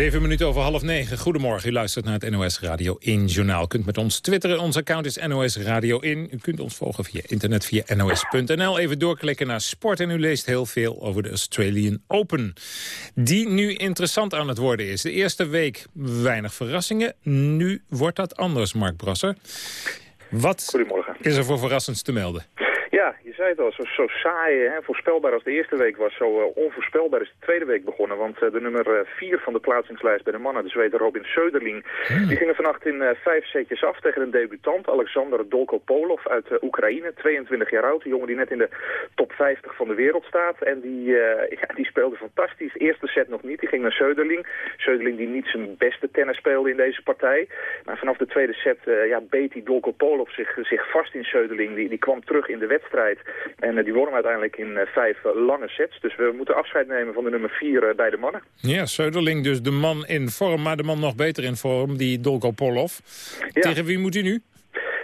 Zeven minuten over half negen. Goedemorgen, u luistert naar het NOS Radio 1 Journaal. U kunt met ons twitteren, ons account is NOS Radio 1. U kunt ons volgen via internet via nos.nl. Even doorklikken naar sport en u leest heel veel over de Australian Open. Die nu interessant aan het worden is. De eerste week weinig verrassingen. Nu wordt dat anders, Mark Brasser. Wat is er voor verrassends te melden? Ja, je zei het al, zo, zo saai, hè, voorspelbaar als de eerste week was, zo uh, onvoorspelbaar is de tweede week begonnen. Want uh, de nummer 4 uh, van de plaatsingslijst bij de mannen, de Zweden Robin Söderling, hmm. die gingen vannacht in vijf setjes af tegen een debutant, Alexander Dolgopolov uit Oekraïne, 22 jaar oud. Een jongen die net in de top 50 van de wereld staat. En die, ja, die speelde fantastisch. Eerste set nog niet, die ging naar Söderling. Söderling die niet zijn beste tennis speelde in deze partij. Maar vanaf de tweede set ja, beet die Dolgopolov zich, zich vast in Söderling. Die, die kwam terug in de wedstrijd. En uh, die wonnen uiteindelijk in uh, vijf uh, lange sets. Dus we moeten afscheid nemen van de nummer vier bij de mannen. Ja, Söderling dus de man in vorm, maar de man nog beter in vorm, die Dolko Polov. Ja. Tegen wie moet hij nu?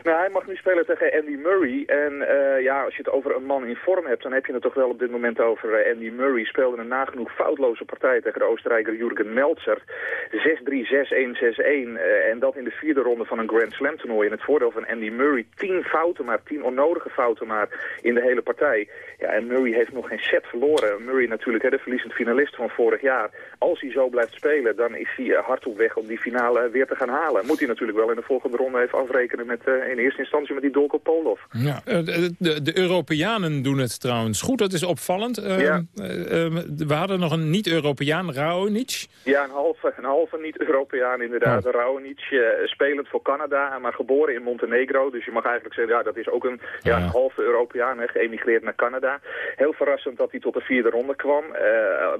Nou, hij mag nu spelen tegen Andy Murray. En uh, ja, als je het over een man in vorm hebt, dan heb je het toch wel op dit moment over uh, Andy Murray. Speelde een nagenoeg foutloze partij tegen de Oostenrijker Jurgen Meltzer. 6-3, 6-1, 6-1. Uh, en dat in de vierde ronde van een Grand Slam toernooi. En het voordeel van Andy Murray, 10 fouten maar, 10 onnodige fouten maar in de hele partij. Ja, en Murray heeft nog geen set verloren. Murray natuurlijk, hè, de verliezend finalist van vorig jaar. Als hij zo blijft spelen, dan is hij hard op weg om die finale weer te gaan halen. Moet hij natuurlijk wel in de volgende ronde even afrekenen met in eerste instantie met die Dolko Polov. Ja, de, de, de, Europeanen doen het trouwens goed. Dat is opvallend. Ja. uh, we hadden nog een niet-Europeaan, Raonic. Ja, een halve, een halve niet-Europeaan inderdaad. Oh. Raonic, uh, spelend voor Canada, maar geboren in Montenegro. Dus je mag eigenlijk zeggen, ja, dat is ook een, ja, een halve Europeaan, hè, geëmigreerd naar Canada. Heel verrassend dat hij tot de vierde ronde kwam.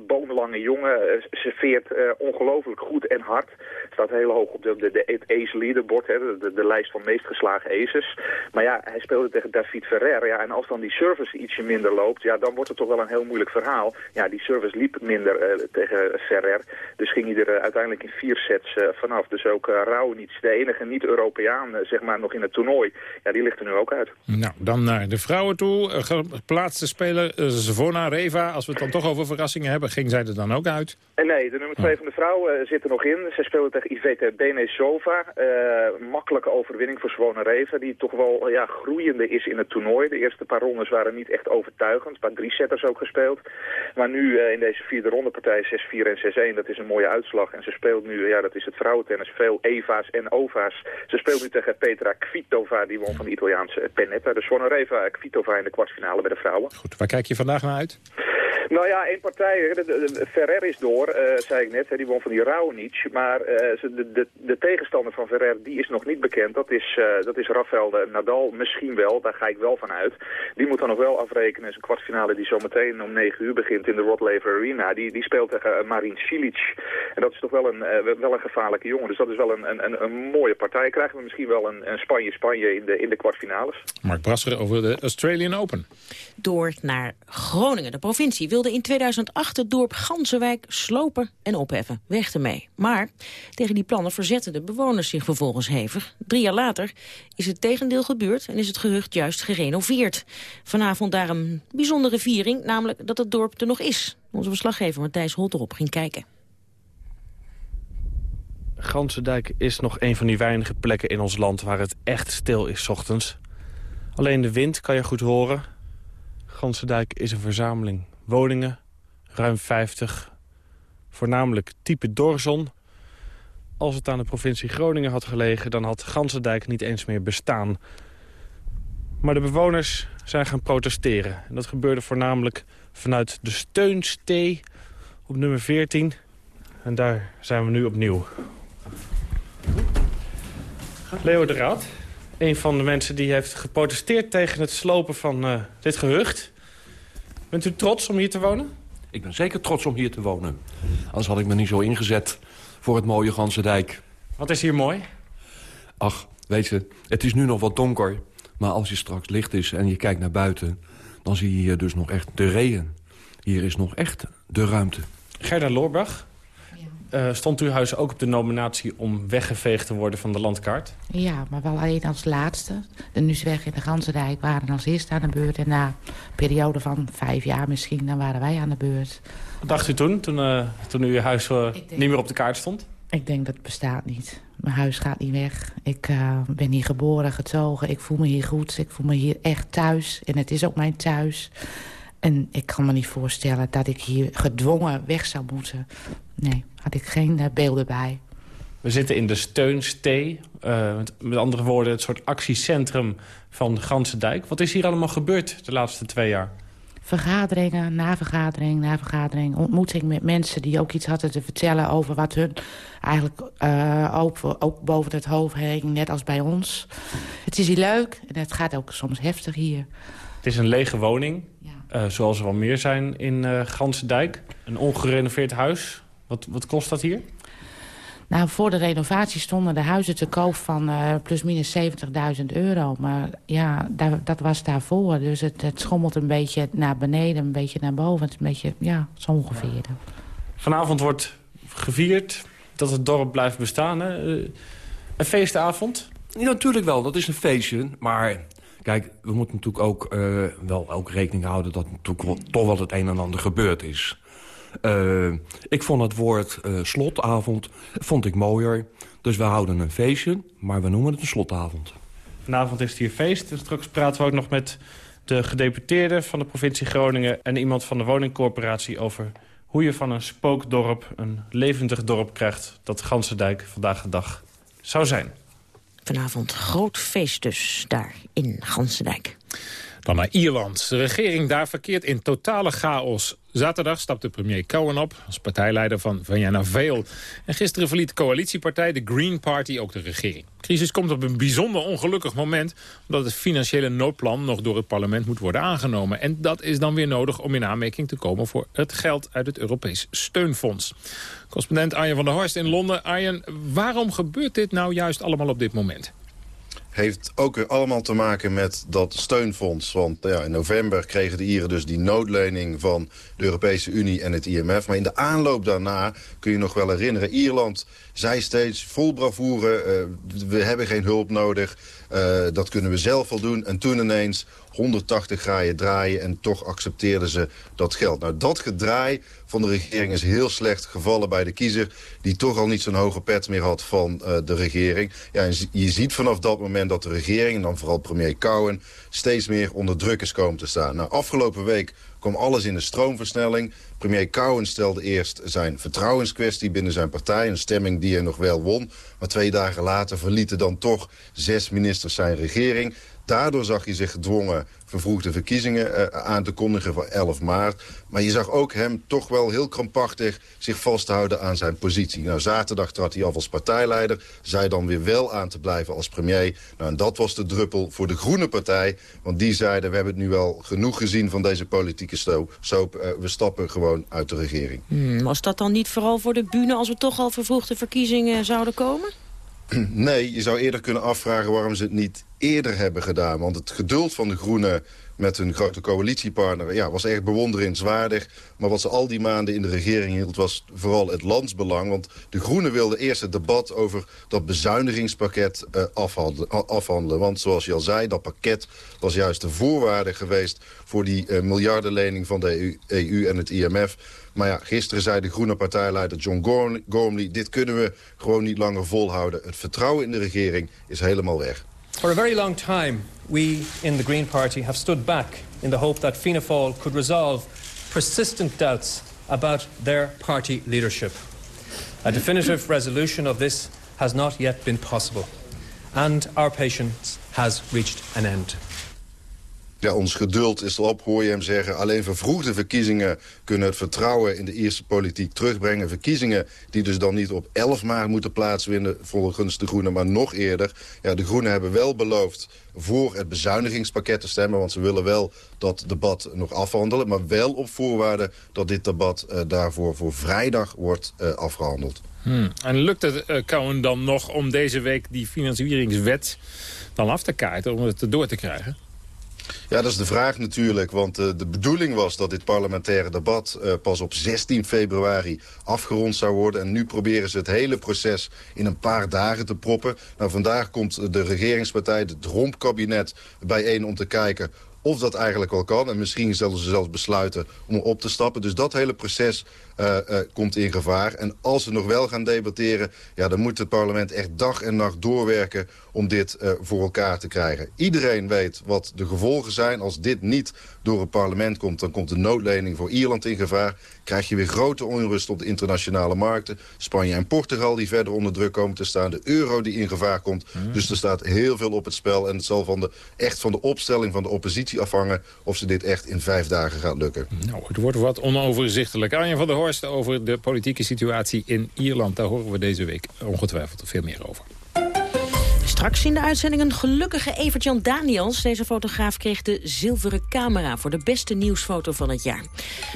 boomlange jongen, serveert ongelooflijk goed en hard. Staat heel hoog op de, de, de, het ACE leaderboard, hè, de, de, de lijst van meest geslagen Aces. Maar ja, hij speelde tegen David Ferrer. Ja, en als dan die service ietsje minder loopt, ja, dan wordt het toch wel een heel moeilijk verhaal. Ja, die service liep minder uh, tegen Ferrer. Dus ging hij er uh, uiteindelijk in vier sets uh, vanaf. Dus ook uh, Raonic, de enige niet-Europeaan, zeg maar, nog in het toernooi. Ja, die ligt er nu ook uit. Nou, dan naar de vrouwen toe. Geplaatste speler Zvona Reva. Als we het dan toch over verrassingen hebben, ging zij er dan ook uit? Nee, de nummer twee oh. van de vrouwen zit er nog in. Zij speelde tegen Iveta Benesova. makkelijke overwinning voor Zvona Reva, die toch wel ja, groeiende is in het toernooi. De eerste paar rondes waren niet echt overtuigend. Een paar drie-setters ook gespeeld. Maar nu in deze vierde rondepartij 6-4 en 6-1, dat is een mooie uitslag. En ze speelt nu, ja, dat is het vrouwentennis, veel Eva's en Ova's. Ze speelt nu tegen Petra Kvitova, die won van de Italiaanse Pennetta. Dus Reva Kvitova in de kwartfinale bij de vrouwen. Goed, waar kijk je vandaag naar uit? Nou ja, één partij, de, de, de Ferrer is door, uh, zei ik net, hè, die won van die Raonic. Maar uh, de, de, de, tegenstander van Ferrer, die is nog niet bekend. Dat is, uh, dat is Rafael Nadal, misschien wel, daar ga ik wel van uit. Die moet dan nog wel afrekenen, een kwartfinale die zometeen om 9 uur begint in de Rod Laver Arena. Die, die speelt tegen Marin Cilic. En dat is toch wel een, wel een gevaarlijke jongen. Dus dat is wel een, een, een mooie partij. Krijgen we misschien wel een Spanje-Spanje in de, in de kwartfinales. Mark Brasser over de Australian Open. Door naar Groningen, de provincie wilde in 2008 het dorp Gansenwijk slopen en opheffen. Weg ermee. Maar tegen die plannen verzetten de bewoners zich vervolgens hevig. Drie jaar later is het tegendeel gebeurd en is het gehucht juist gerenoveerd. Vanavond daar een bijzondere viering, namelijk dat het dorp er nog is. Onze verslaggever Matthijs Holterop ging kijken. Gansendijk is nog een van die weinige plekken in ons land waar het echt stil is ochtends. Alleen de wind kan je goed horen. Gansendijk is een verzameling woningen, ruim 50. Voornamelijk type Dorzon. Als het aan de provincie Groningen had gelegen... dan had Gansendijk niet eens meer bestaan. Maar de bewoners zijn gaan protesteren. En dat gebeurde voornamelijk vanuit de Steunstee op nummer 14. En daar zijn we nu opnieuw. Leo de Raad, een van de mensen die heeft geprotesteerd tegen het slopen van uh, dit gehucht. Bent u trots om hier te wonen? Ik ben zeker trots om hier te wonen. Anders had ik me niet zo ingezet voor het mooie Gansendijk. Wat is hier mooi? Ach, weet je, het is nu nog wat donker. Maar als je straks licht is en je kijkt naar buiten... dan zie je hier dus nog echt de reeën. Hier is nog echt de ruimte. Gerda Loorbach, uh, stond uw huis ook op de nominatie om weggeveegd te worden van de landkaart? Ja, maar wel alleen als laatste. De Nusweg in de Gansendijk waren als eerste aan de beurt. En na een periode van vijf jaar misschien, dan waren wij aan de beurt. Wat dacht u toen, toen, uh, toen uw huis uh, niet meer op de kaart stond? Ik denk dat het bestaat niet. Mijn huis gaat niet weg. Ik ben hier geboren, getogen. Ik voel me hier goed. Ik voel me hier echt thuis. En het is ook mijn thuis. En ik kan me niet voorstellen dat ik hier gedwongen weg zou moeten. Nee, had ik geen uh, beelden bij. We zitten in de Steunstee. Uh, met, andere woorden, het soort actiecentrum van Gansendijk. Wat is hier allemaal gebeurd de laatste twee jaar? Vergaderingen, na vergadering, na vergadering. Ontmoeting met mensen die ook iets hadden te vertellen over wat hun eigenlijk uh, ook, ook, boven het hoofd hing. Net als bij ons. Het is hier leuk en het gaat ook soms heftig hier. Het is een lege woning. Ja. Uh, zoals er wel meer zijn in uh, Gansendijk. Een ongerenoveerd huis. Wat, wat kost dat hier? Nou, voor de renovatie stonden de huizen te koop van uh, plusminus 70.000 euro. Maar ja, daar, dat was daarvoor. Dus het, het, schommelt een beetje naar beneden, een beetje naar boven. Het is een beetje, ja, zo ongeveer. Vanavond wordt gevierd dat het dorp blijft bestaan. Hè? Een feestavond? Ja, natuurlijk wel. Dat is een feestje. Maar Kijk, we moeten natuurlijk ook uh, wel ook rekening houden... dat natuurlijk toch wel het een en ander gebeurd is. Uh, ik vond het woord uh, slotavond vond ik mooier. Dus we houden een feestje, maar we noemen het een slotavond. Vanavond is het hier feest. En straks praten we ook nog met de gedeputeerde van de provincie Groningen... en iemand van de woningcorporatie over hoe je van een spookdorp... een levendig dorp krijgt dat Gansendijk vandaag de dag zou zijn. Vanavond groot feest dus, daar in Gansendijk. Dan naar Ierland. De regering daar verkeert in totale chaos. Zaterdag stapte premier Cohen op als partijleider van Fianna Fáil. En gisteren verliet coalitiepartij, de Green Party, ook de regering. De crisis komt op een bijzonder ongelukkig moment... omdat het financiële noodplan nog door het parlement moet worden aangenomen. En dat is dan weer nodig om in aanmerking te komen... voor het geld uit het Europees Steunfonds. Correspondent Arjen van der Horst in Londen. Arjen, waarom gebeurt dit nou juist allemaal op dit moment? Heeft ook weer allemaal te maken met dat steunfonds. Want ja, in november kregen de Ieren dus die noodlening van de Europese Unie en het IMF. Maar in de aanloop daarna, kun je nog wel herinneren... Ierland zei steeds vol bravoure, uh, we hebben geen hulp nodig... Uh, dat kunnen we zelf wel doen. En toen ineens 180 graden draaien en toch accepteerden ze dat geld. Nou, dat gedraai van de regering is heel slecht gevallen bij de kiezer... die toch al niet zo'n hoge pet meer had van uh, de regering. Ja, je ziet vanaf dat moment dat de regering, en dan vooral premier Cowen... steeds meer onder druk is komen te staan. Nou, afgelopen week kwam alles in de stroomversnelling. Premier Cowen stelde eerst zijn vertrouwenskwestie binnen zijn partij. Een stemming die hij nog wel won. Maar twee dagen later verlieten dan toch zes ministers zijn regering. Daardoor zag hij zich gedwongen vervroegde verkiezingen uh, aan te kondigen voor 11 maart. Maar je zag ook hem toch wel heel krampachtig zich vasthouden aan zijn positie. Nou, zaterdag trad hij af als partijleider. Zei dan weer wel aan te blijven als premier. Nou, en dat was de druppel voor de Groene Partij. Want die zeiden, we hebben het nu wel genoeg gezien van deze politieke soap. Uh, we stappen gewoon uit de regering. Hmm, was dat dan niet vooral voor de bühne als we toch al vervroegde verkiezingen zouden komen? Nee, je zou eerder kunnen afvragen waarom ze het niet eerder hebben gedaan. Want het geduld van de Groenen met hun grote coalitiepartner... Ja, was echt bewonderenswaardig. Maar wat ze al die maanden in de regering hield... was vooral het landsbelang. Want de Groenen wilden eerst het debat over dat bezuinigingspakket afhandelen, afhandelen. Want zoals je al zei, dat pakket was juist de voorwaarde geweest... voor die uh, miljardenlening van de EU, EU en het IMF... Maar ja, gisteren zei de groene partijleider John Gormley... dit kunnen we gewoon niet langer volhouden. Het vertrouwen in de regering is helemaal weg. For a very long time, we in the Green Party have stood back... in the hope that Fianna Fáil could resolve persistent doubts about their party leadership. A definitive resolution of this has not yet been possible. And our patience has reached an end. Ja, ons geduld is erop, hoor je hem zeggen. Alleen vervroegde verkiezingen kunnen het vertrouwen in de Ierse politiek terugbrengen. Verkiezingen die dus dan niet op 11 maart moeten plaatsvinden volgens de Groenen, maar nog eerder. Ja, de Groenen hebben wel beloofd voor het bezuinigingspakket te stemmen. Want ze willen wel dat debat nog afhandelen. Maar wel op voorwaarde dat dit debat uh, daarvoor voor vrijdag wordt uh, afgehandeld. Hmm. En lukt het uh, dan nog om deze week die financieringswet dan af te kaarten, om het door te krijgen? Ja, dat is de vraag natuurlijk. Want uh, de bedoeling was dat dit parlementaire debat uh, pas op 16 februari afgerond zou worden. En nu proberen ze het hele proces in een paar dagen te proppen. Nou, vandaag komt de regeringspartij, het Rompkabinet, bijeen om te kijken of dat eigenlijk wel kan. En misschien zullen ze zelfs besluiten om op te stappen. Dus dat hele proces uh, uh, komt in gevaar. En als ze nog wel gaan debatteren... Ja, dan moet het parlement echt dag en nacht doorwerken om dit uh, voor elkaar te krijgen. Iedereen weet wat de gevolgen zijn. Als dit niet door het parlement komt, dan komt de noodlening voor Ierland in gevaar. Krijg je weer grote onrust op de internationale markten. Spanje en Portugal die verder onder druk komen te staan. De euro die in gevaar komt. Mm. Dus er staat heel veel op het spel. En het zal van de, echt van de opstelling van de oppositie afhangen... of ze dit echt in vijf dagen gaat lukken. Nou, het wordt wat onoverzichtelijk. Arjen van der Horst over de politieke situatie in Ierland. Daar horen we deze week ongetwijfeld veel meer over. Straks in de uitzending een gelukkige Evert-Jan Daniels. Deze fotograaf kreeg de zilveren camera voor de beste nieuwsfoto van het jaar.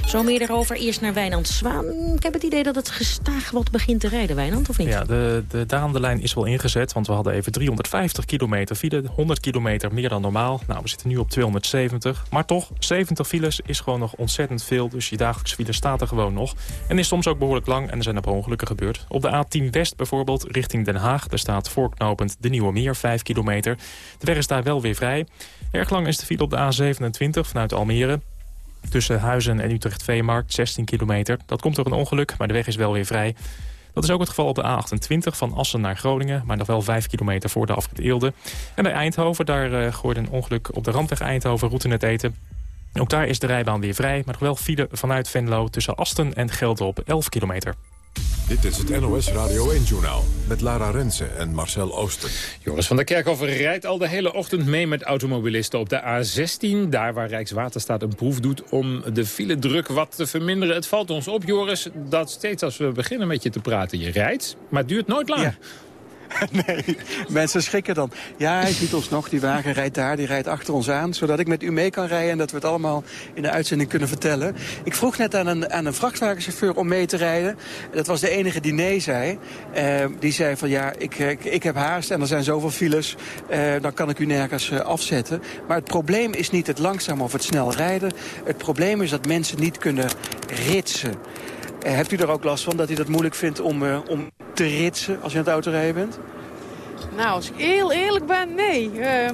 Zo meer daarover. Eerst naar Wijnand Zwaan. Ik heb het idee dat het gestaag wat begint te rijden, Wijnand, of niet? Ja, de, de daande lijn is wel ingezet, want we hadden even 350 kilometer file. 100 kilometer meer dan normaal. Nou, we zitten nu op 270. Maar toch, 70 files is gewoon nog ontzettend veel. Dus je dagelijkse file staat er gewoon nog. En is soms ook behoorlijk lang en er zijn er ongelukken gebeurd. Op de A10 West bijvoorbeeld, richting Den Haag. Daar staat voorknopend de Nieuwe Meer, 5 kilometer. De weg is daar wel weer vrij. Erg lang is de file op de A27 vanuit Almere. Tussen Huizen en Utrecht-Veemarkt, 16 kilometer. Dat komt door een ongeluk, maar de weg is wel weer vrij. Dat is ook het geval op de A28 van Assen naar Groningen... maar nog wel 5 kilometer voor de afrit Eelde. En bij Eindhoven, daar uh, gooide een ongeluk op de randweg Eindhoven... route net eten. Ook daar is de rijbaan weer vrij, maar nog wel file vanuit Venlo... tussen Asten en Gelder op 11 kilometer. Dit is het NOS Radio 1-journaal met Lara Rensen en Marcel Ooster. Joris van der Kerkhoff rijdt al de hele ochtend mee met automobilisten op de A16. Daar waar Rijkswaterstaat een proef doet om de file-druk wat te verminderen. Het valt ons op, Joris, dat steeds als we beginnen met je te praten, je rijdt. Maar het duurt nooit lang. Ja. nee, mensen schrikken dan. Ja, hij ziet ons nog, die wagen rijdt daar, die rijdt achter ons aan... zodat ik met u mee kan rijden en dat we het allemaal in de uitzending kunnen vertellen. Ik vroeg net aan een, aan een vrachtwagenchauffeur om mee te rijden. Dat was de enige die nee zei. Uh, die zei van ja, ik, ik, ik, heb haast en er zijn zoveel files... Uh, dan kan ik u nergens afzetten. Maar het probleem is niet het langzaam of het snel rijden. Het probleem is dat mensen niet kunnen ritsen. Hebt u er ook last van dat u dat moeilijk vindt om, uh, om te ritsen als je aan het autorijden bent? Nou, als ik heel eerlijk ben, nee. Uh,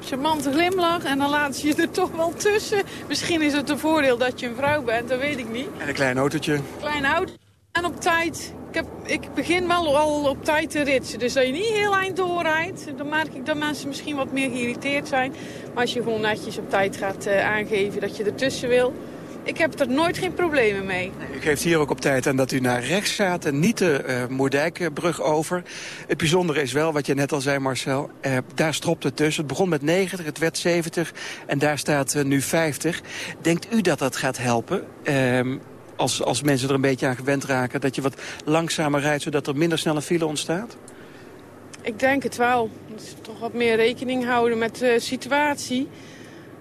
charmante glimlach en dan laten ze je er toch wel tussen. Misschien is het een voordeel dat je een vrouw bent, dat weet ik niet. En een klein autootje. Klein auto en op tijd. Ik, heb, ik begin wel al op tijd te ritsen. Dus dat je niet heel eind doorrijdt, dan merk ik dat mensen misschien wat meer geïrriteerd zijn. Maar als je gewoon netjes op tijd gaat uh, aangeven dat je ertussen wil... Ik heb er nooit geen problemen mee. U geeft hier ook op tijd aan dat u naar rechts gaat en niet de uh, Moerdijkbrug over. Het bijzondere is wel, wat je net al zei Marcel, uh, daar stropt het dus. Het begon met 90, het werd 70 en daar staat uh, nu 50. Denkt u dat dat gaat helpen? Uh, als, als mensen er een beetje aan gewend raken, dat je wat langzamer rijdt... zodat er minder snel een file ontstaat? Ik denk het wel. Dus toch wat meer rekening houden met de situatie.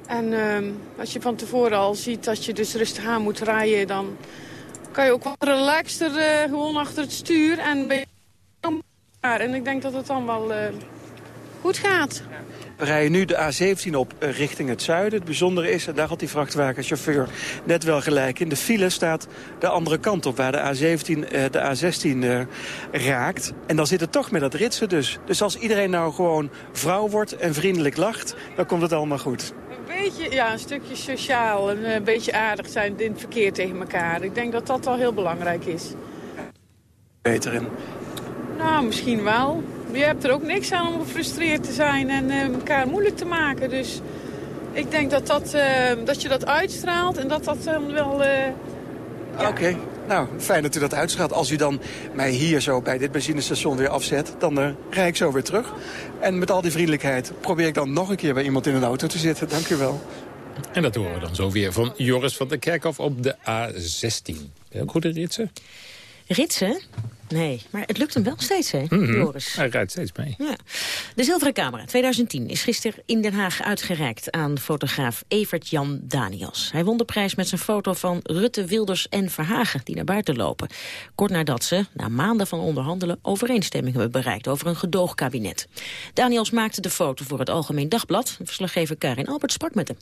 En uh, als je van tevoren al ziet dat je dus rustig aan moet rijden... dan kan je ook wat relaxter uh, gewoon achter het stuur. En ben je... En ik denk dat het dan wel uh, goed gaat. We rijden nu de A17 op uh, richting het zuiden. Het bijzondere is, daar had die vrachtwagenchauffeur net wel gelijk in... de file staat de andere kant op, waar de A17 uh, de A16 uh, raakt. En dan zit het toch met dat ritsen dus. Dus als iedereen nou gewoon vrouw wordt en vriendelijk lacht... dan komt het allemaal goed. Beetje, ja, een stukje sociaal en een beetje aardig zijn in het verkeer tegen elkaar. Ik denk dat dat al heel belangrijk is. Beter in? Nou, misschien wel. Je hebt er ook niks aan om gefrustreerd te zijn en uh, elkaar moeilijk te maken. Dus ik denk dat, dat, uh, dat je dat uitstraalt en dat dat dan wel... Uh, ja. Oké, okay. Nou, fijn dat u dat uitstraalt. Als u dan mij hier zo bij dit benzinestation weer afzet, dan uh, rij ik zo weer terug. En met al die vriendelijkheid probeer ik dan nog een keer bij iemand in een auto te zitten. Dank u wel. En dat horen we dan zo weer van Joris van der Kerkhof op de A16. Ben je ook goed in ritsen? Ritsen? Nee, maar het lukt hem wel steeds, hè, mm -hmm. Joris? Hij rijdt steeds mee. Ja. De Zilveren Camera 2010 is gisteren in Den Haag uitgereikt aan fotograaf Evert-Jan Daniels. Hij won de prijs met zijn foto van Rutte, Wilders en Verhagen die naar buiten lopen. Kort nadat ze, na maanden van onderhandelen, overeenstemming hebben bereikt over een gedoogkabinet. Daniels maakte de foto voor het Algemeen Dagblad. Verslaggever Karin Albert sprak met hem.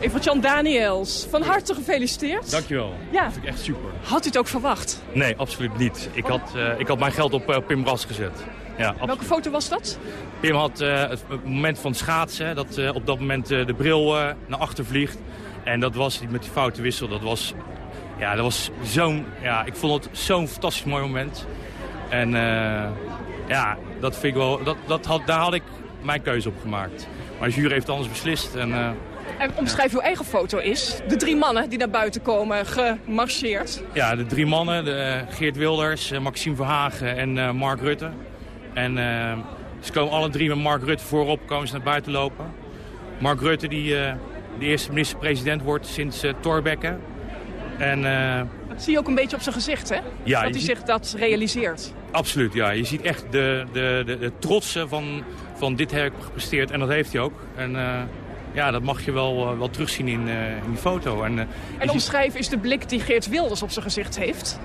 Evert-Jan Daniels, van harte gefeliciteerd. Dankjewel. Ja. Dat vind ik echt super. Had u het ook verwacht? Nee, absoluut niet. Ik had, uh, ik had mijn geld op uh, Pim Ras gezet. Ja, Welke foto was dat? Pim had uh, het moment van schaatsen, dat op dat moment de bril naar achter vliegt. En dat was met die foute wissel, dat was, ja, dat was zo'n, ja, ik vond het zo'n fantastisch mooi moment. En ja, dat vind ik wel, dat, dat had, daar had ik mijn keuze op gemaakt. Maar de jury heeft anders beslist en... En omschrijf uw eigen foto is. De drie mannen die naar buiten komen gemarcheerd. Ja, de drie mannen. De, Geert Wilders, Maxime Verhagen en uh, Mark Rutte. En uh, ze komen alle drie met Mark Rutte voorop komen ze naar buiten lopen. Mark Rutte die uh, de eerste minister-president wordt sinds Thorbecke. En, dat zie je ook een beetje op zijn gezicht, hè? Ja, dat hij zich dat realiseert. Absoluut, ja. Je ziet echt de, de, de, de trotsen van, van dit heb ik gepresteerd. En dat heeft hij ook. En, ja, dat mag je wel, uh, wel terugzien in, uh, in die foto. En, uh, en omschrijven is de blik die Geert Wilders op zijn gezicht heeft?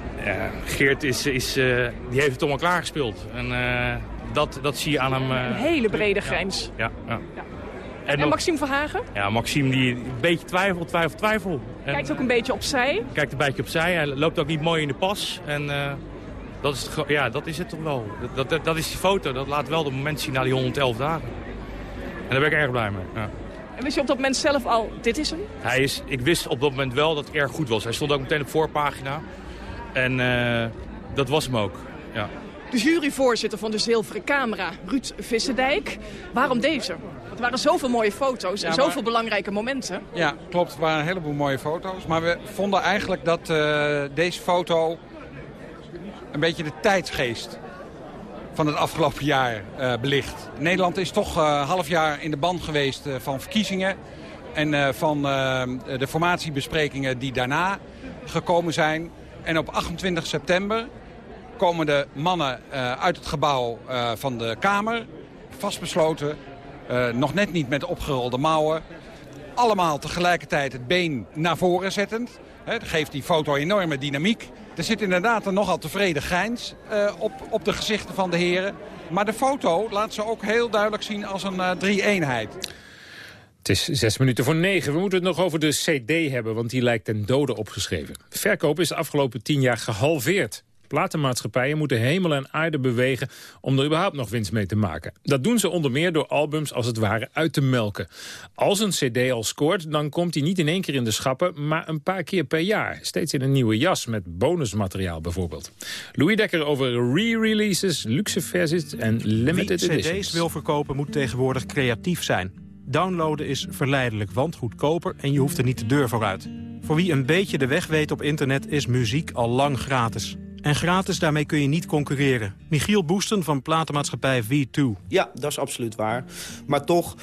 Geert is, is, die heeft het allemaal klaargespeeld. En dat, dat zie je aan hem. een hele brede grens. Ja, ja. ja. En, en, Maxime Verhagen? Ja, Maxime die een beetje twijfel, twijfel, twijfel. En, kijkt ook een beetje opzij? Kijkt een beetje opzij. Hij loopt ook niet mooi in de pas. En dat is, het, ja, dat is het toch wel. Dat, dat, dat is die foto. Dat laat wel de moment zien na die 111 dagen. En daar ben ik erg blij mee. Ja. En wist je op dat moment zelf al, dit is hem? Hij is, ik wist op dat moment wel dat het erg goed was. Hij stond ook meteen op voorpagina. En uh, dat was hem ook, ja. De juryvoorzitter van de Zilveren Camera, Ruud Vissendijk. Waarom deze? Want er waren zoveel mooie foto's en ja, maar... zoveel belangrijke momenten. Ja, klopt. Er waren een heleboel mooie foto's. Maar we vonden eigenlijk dat uh, deze foto een beetje de tijdsgeest van het afgelopen jaar uh, belicht. Nederland is toch uh, half jaar in de band geweest uh, van verkiezingen... en van de formatiebesprekingen die daarna gekomen zijn. En op 28 september komen de mannen uit het gebouw van de Kamer. Vastbesloten, nog net niet met opgerolde mouwen. Allemaal tegelijkertijd het been naar voren zettend. He, dat geeft die foto enorme dynamiek. Er zit inderdaad een nogal tevreden grijns op, op de gezichten van de heren. Maar de foto laat ze ook heel duidelijk zien als een drie-eenheid. Het is zes minuten voor negen. We moeten het nog over de CD hebben, want die lijkt ten dode opgeschreven. Verkoop is de afgelopen tien jaar gehalveerd. Platenmaatschappijen moeten hemel en aarde bewegen om er überhaupt nog winst mee te maken. Dat doen ze onder meer door albums als het ware uit te melken. Als een cd al scoort, dan komt hij niet in één keer in de schappen, maar een paar keer per jaar. Steeds in een nieuwe jas met bonusmateriaal bijvoorbeeld. Louis Dekker over re-releases, luxe versies en limited Wie editions. cd's wil verkopen moet tegenwoordig creatief zijn. Downloaden is verleidelijk, want goedkoper en je hoeft er niet de deur vooruit. Voor wie een beetje de weg weet op internet is muziek al lang gratis. En gratis, daarmee kun je niet concurreren. Michiel Boesten van platenmaatschappij V2. Ja, dat is absoluut waar. Maar toch,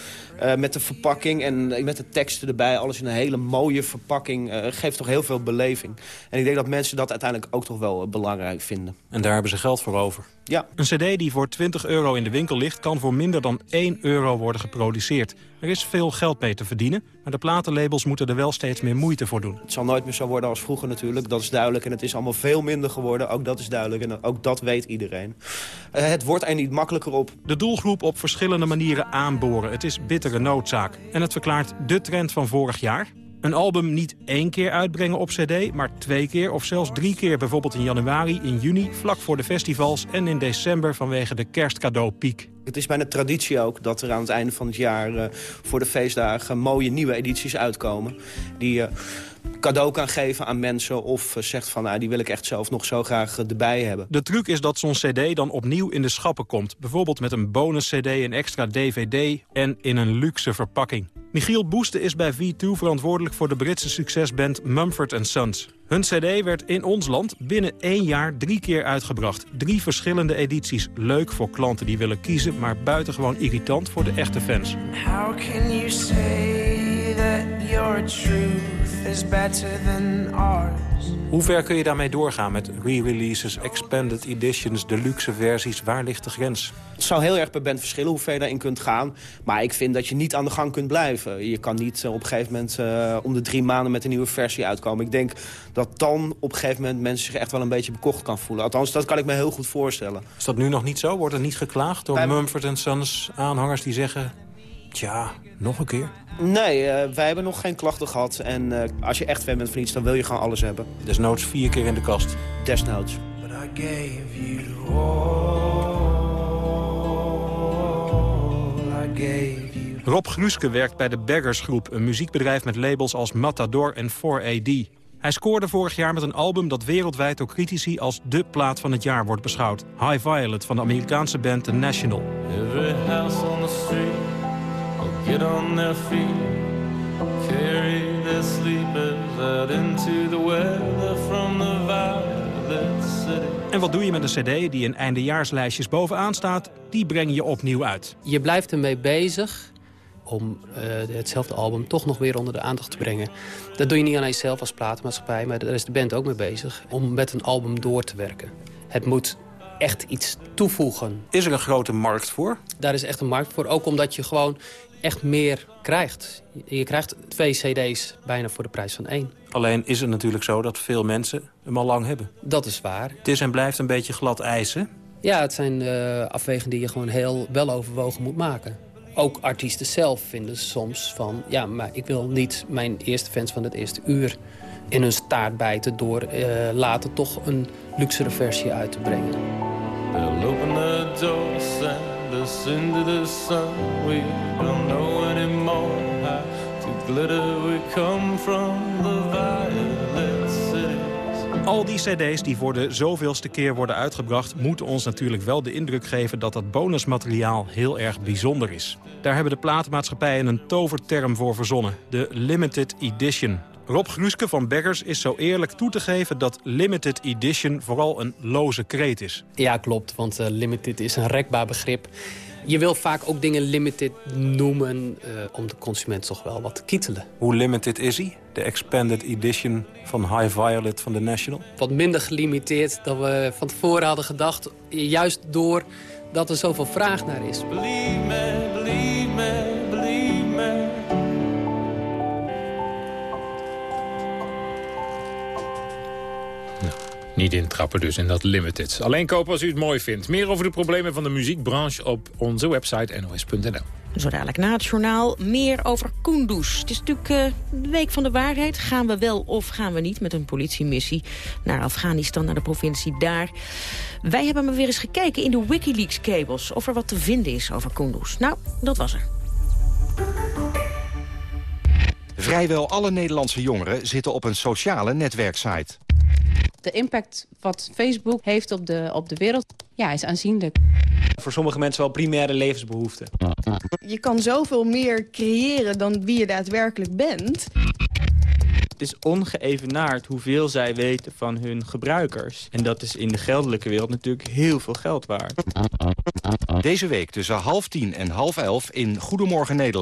uh, met de verpakking en met de teksten erbij... alles in een hele mooie verpakking, uh, geeft toch heel veel beleving. En ik denk dat mensen dat uiteindelijk ook toch wel uh, belangrijk vinden. En daar hebben ze geld voor over. Ja. Een cd die voor 20 euro in de winkel ligt... kan voor minder dan 1 euro worden geproduceerd. Er is veel geld mee te verdienen, maar de platenlabels moeten er wel steeds meer moeite voor doen. Het zal nooit meer zo worden als vroeger natuurlijk, dat is duidelijk. En het is allemaal veel minder geworden, ook dat is duidelijk. En ook dat weet iedereen. Uh, het wordt er niet makkelijker op. De doelgroep op verschillende manieren aanboren. Het is bittere noodzaak. En het verklaart de trend van vorig jaar. Een album niet één keer uitbrengen op cd, maar twee keer of zelfs drie keer. Bijvoorbeeld in januari, in juni, vlak voor de festivals... en in december vanwege de kerstcadeaupiek. Het is bijna traditie ook dat er aan het einde van het jaar... Uh, voor de feestdagen mooie nieuwe edities uitkomen. Die je uh, cadeau kan geven aan mensen of uh, zegt van... Nou, die wil ik echt zelf nog zo graag erbij hebben. De truc is dat zo'n cd dan opnieuw in de schappen komt. Bijvoorbeeld met een bonus-cd, een extra dvd en in een luxe verpakking. Michiel Boeste is bij V2 verantwoordelijk voor de Britse succesband Mumford Sons. Hun cd werd in ons land binnen één jaar drie keer uitgebracht. Drie verschillende edities. Leuk voor klanten die willen kiezen, maar buitengewoon irritant voor de echte fans. How can you say that your truth is better than ours? Hoe ver kun je daarmee doorgaan met re-releases, expanded editions, deluxe versies? Waar ligt de grens? Het zou heel erg per band verschillen hoe ver je daarin kunt gaan. Maar ik vind dat je niet aan de gang kunt blijven. Je kan niet uh, op een gegeven moment uh, om de drie maanden met een nieuwe versie uitkomen. Ik denk dat dan op een gegeven moment mensen zich echt wel een beetje bekocht kan voelen. Althans, dat kan ik me heel goed voorstellen. Is dat nu nog niet zo? Wordt er niet geklaagd door Wij... Mumford Sons aanhangers die zeggen... Tja, nog een keer? Nee, uh, wij hebben nog geen klachten gehad. En uh, als je echt fan bent van iets, dan wil je gewoon alles hebben. Desnoods vier keer in de kast. Desnoods. But I gave you all I gave you. Rob Gruske werkt bij de Beggars Groep, een muziekbedrijf met labels als Matador en 4AD. Hij scoorde vorig jaar met een album dat wereldwijd door critici als de plaat van het jaar wordt beschouwd. High Violet van de Amerikaanse band The National. Every house on the street get on their feet, carry their sleepers out into the weather from the violet city. En wat doe je met een cd die in eindejaarslijstjes bovenaan staat? Die breng je opnieuw uit. Je blijft ermee bezig om uh, hetzelfde album toch nog weer onder de aandacht te brengen. Dat doe je niet alleen zelf als platenmaatschappij, maar daar is de band ook mee bezig. Om met een album door te werken. Het moet echt iets toevoegen. Is er een grote markt voor? Daar is echt een markt voor, ook omdat je gewoon echt meer krijgt. Je krijgt twee cd's bijna voor de prijs van één. Alleen is het natuurlijk zo dat veel mensen hem al lang hebben. Dat is waar. Het is en blijft een beetje glad ijzen. Ja, het zijn uh, afwegingen die je gewoon heel wel overwogen moet maken. Ook artiesten zelf vinden soms van... ja, maar ik wil niet mijn eerste fans van het eerste uur in hun staart bijten... door uh, later toch een luxere versie uit te brengen. Into the sun. We don't know anymore how to glitter we come from the violet cities. Al die cd's die voor de zoveelste keer worden uitgebracht... moeten ons natuurlijk wel de indruk geven dat dat bonusmateriaal heel erg bijzonder is. Daar hebben de platenmaatschappijen een toverterm voor verzonnen. De limited edition. Rob Gruske van Beggars is zo eerlijk toe te geven dat limited edition vooral een loze kreet is. Ja, klopt, want uh, limited is een rekbaar begrip. Je wil vaak ook dingen limited noemen uh, om de consument toch wel wat te kietelen. Hoe limited is hij? De expanded edition van High Violet van The National? Wat minder gelimiteerd dan we van tevoren hadden gedacht. Juist door dat er zoveel vraag naar is. Believe me, Niet intrappen dus in dat limited. Alleen kopen als u het mooi vindt. Meer over de problemen van de muziekbranche op onze website nos.nl. Zo dadelijk na het journaal meer over Kunduz. Het is natuurlijk uh, de week van de waarheid. Gaan we wel of gaan we niet met een politiemissie naar Afghanistan, naar de provincie daar. Wij hebben maar weer eens gekeken in de Wikileaks-cables... of er wat te vinden is over Kunduz. Nou, dat was er. Vrijwel alle Nederlandse jongeren zitten op een sociale netwerksite. De impact wat Facebook heeft op de, op de wereld ja, is aanzienlijk. Voor sommige mensen wel primaire levensbehoeften. Je kan zoveel meer creëren dan wie je daadwerkelijk bent. Het is ongeëvenaard hoeveel zij weten van hun gebruikers. En dat is in de geldelijke wereld natuurlijk heel veel geld waard. Deze week tussen half tien en half elf in Goedemorgen Nederland.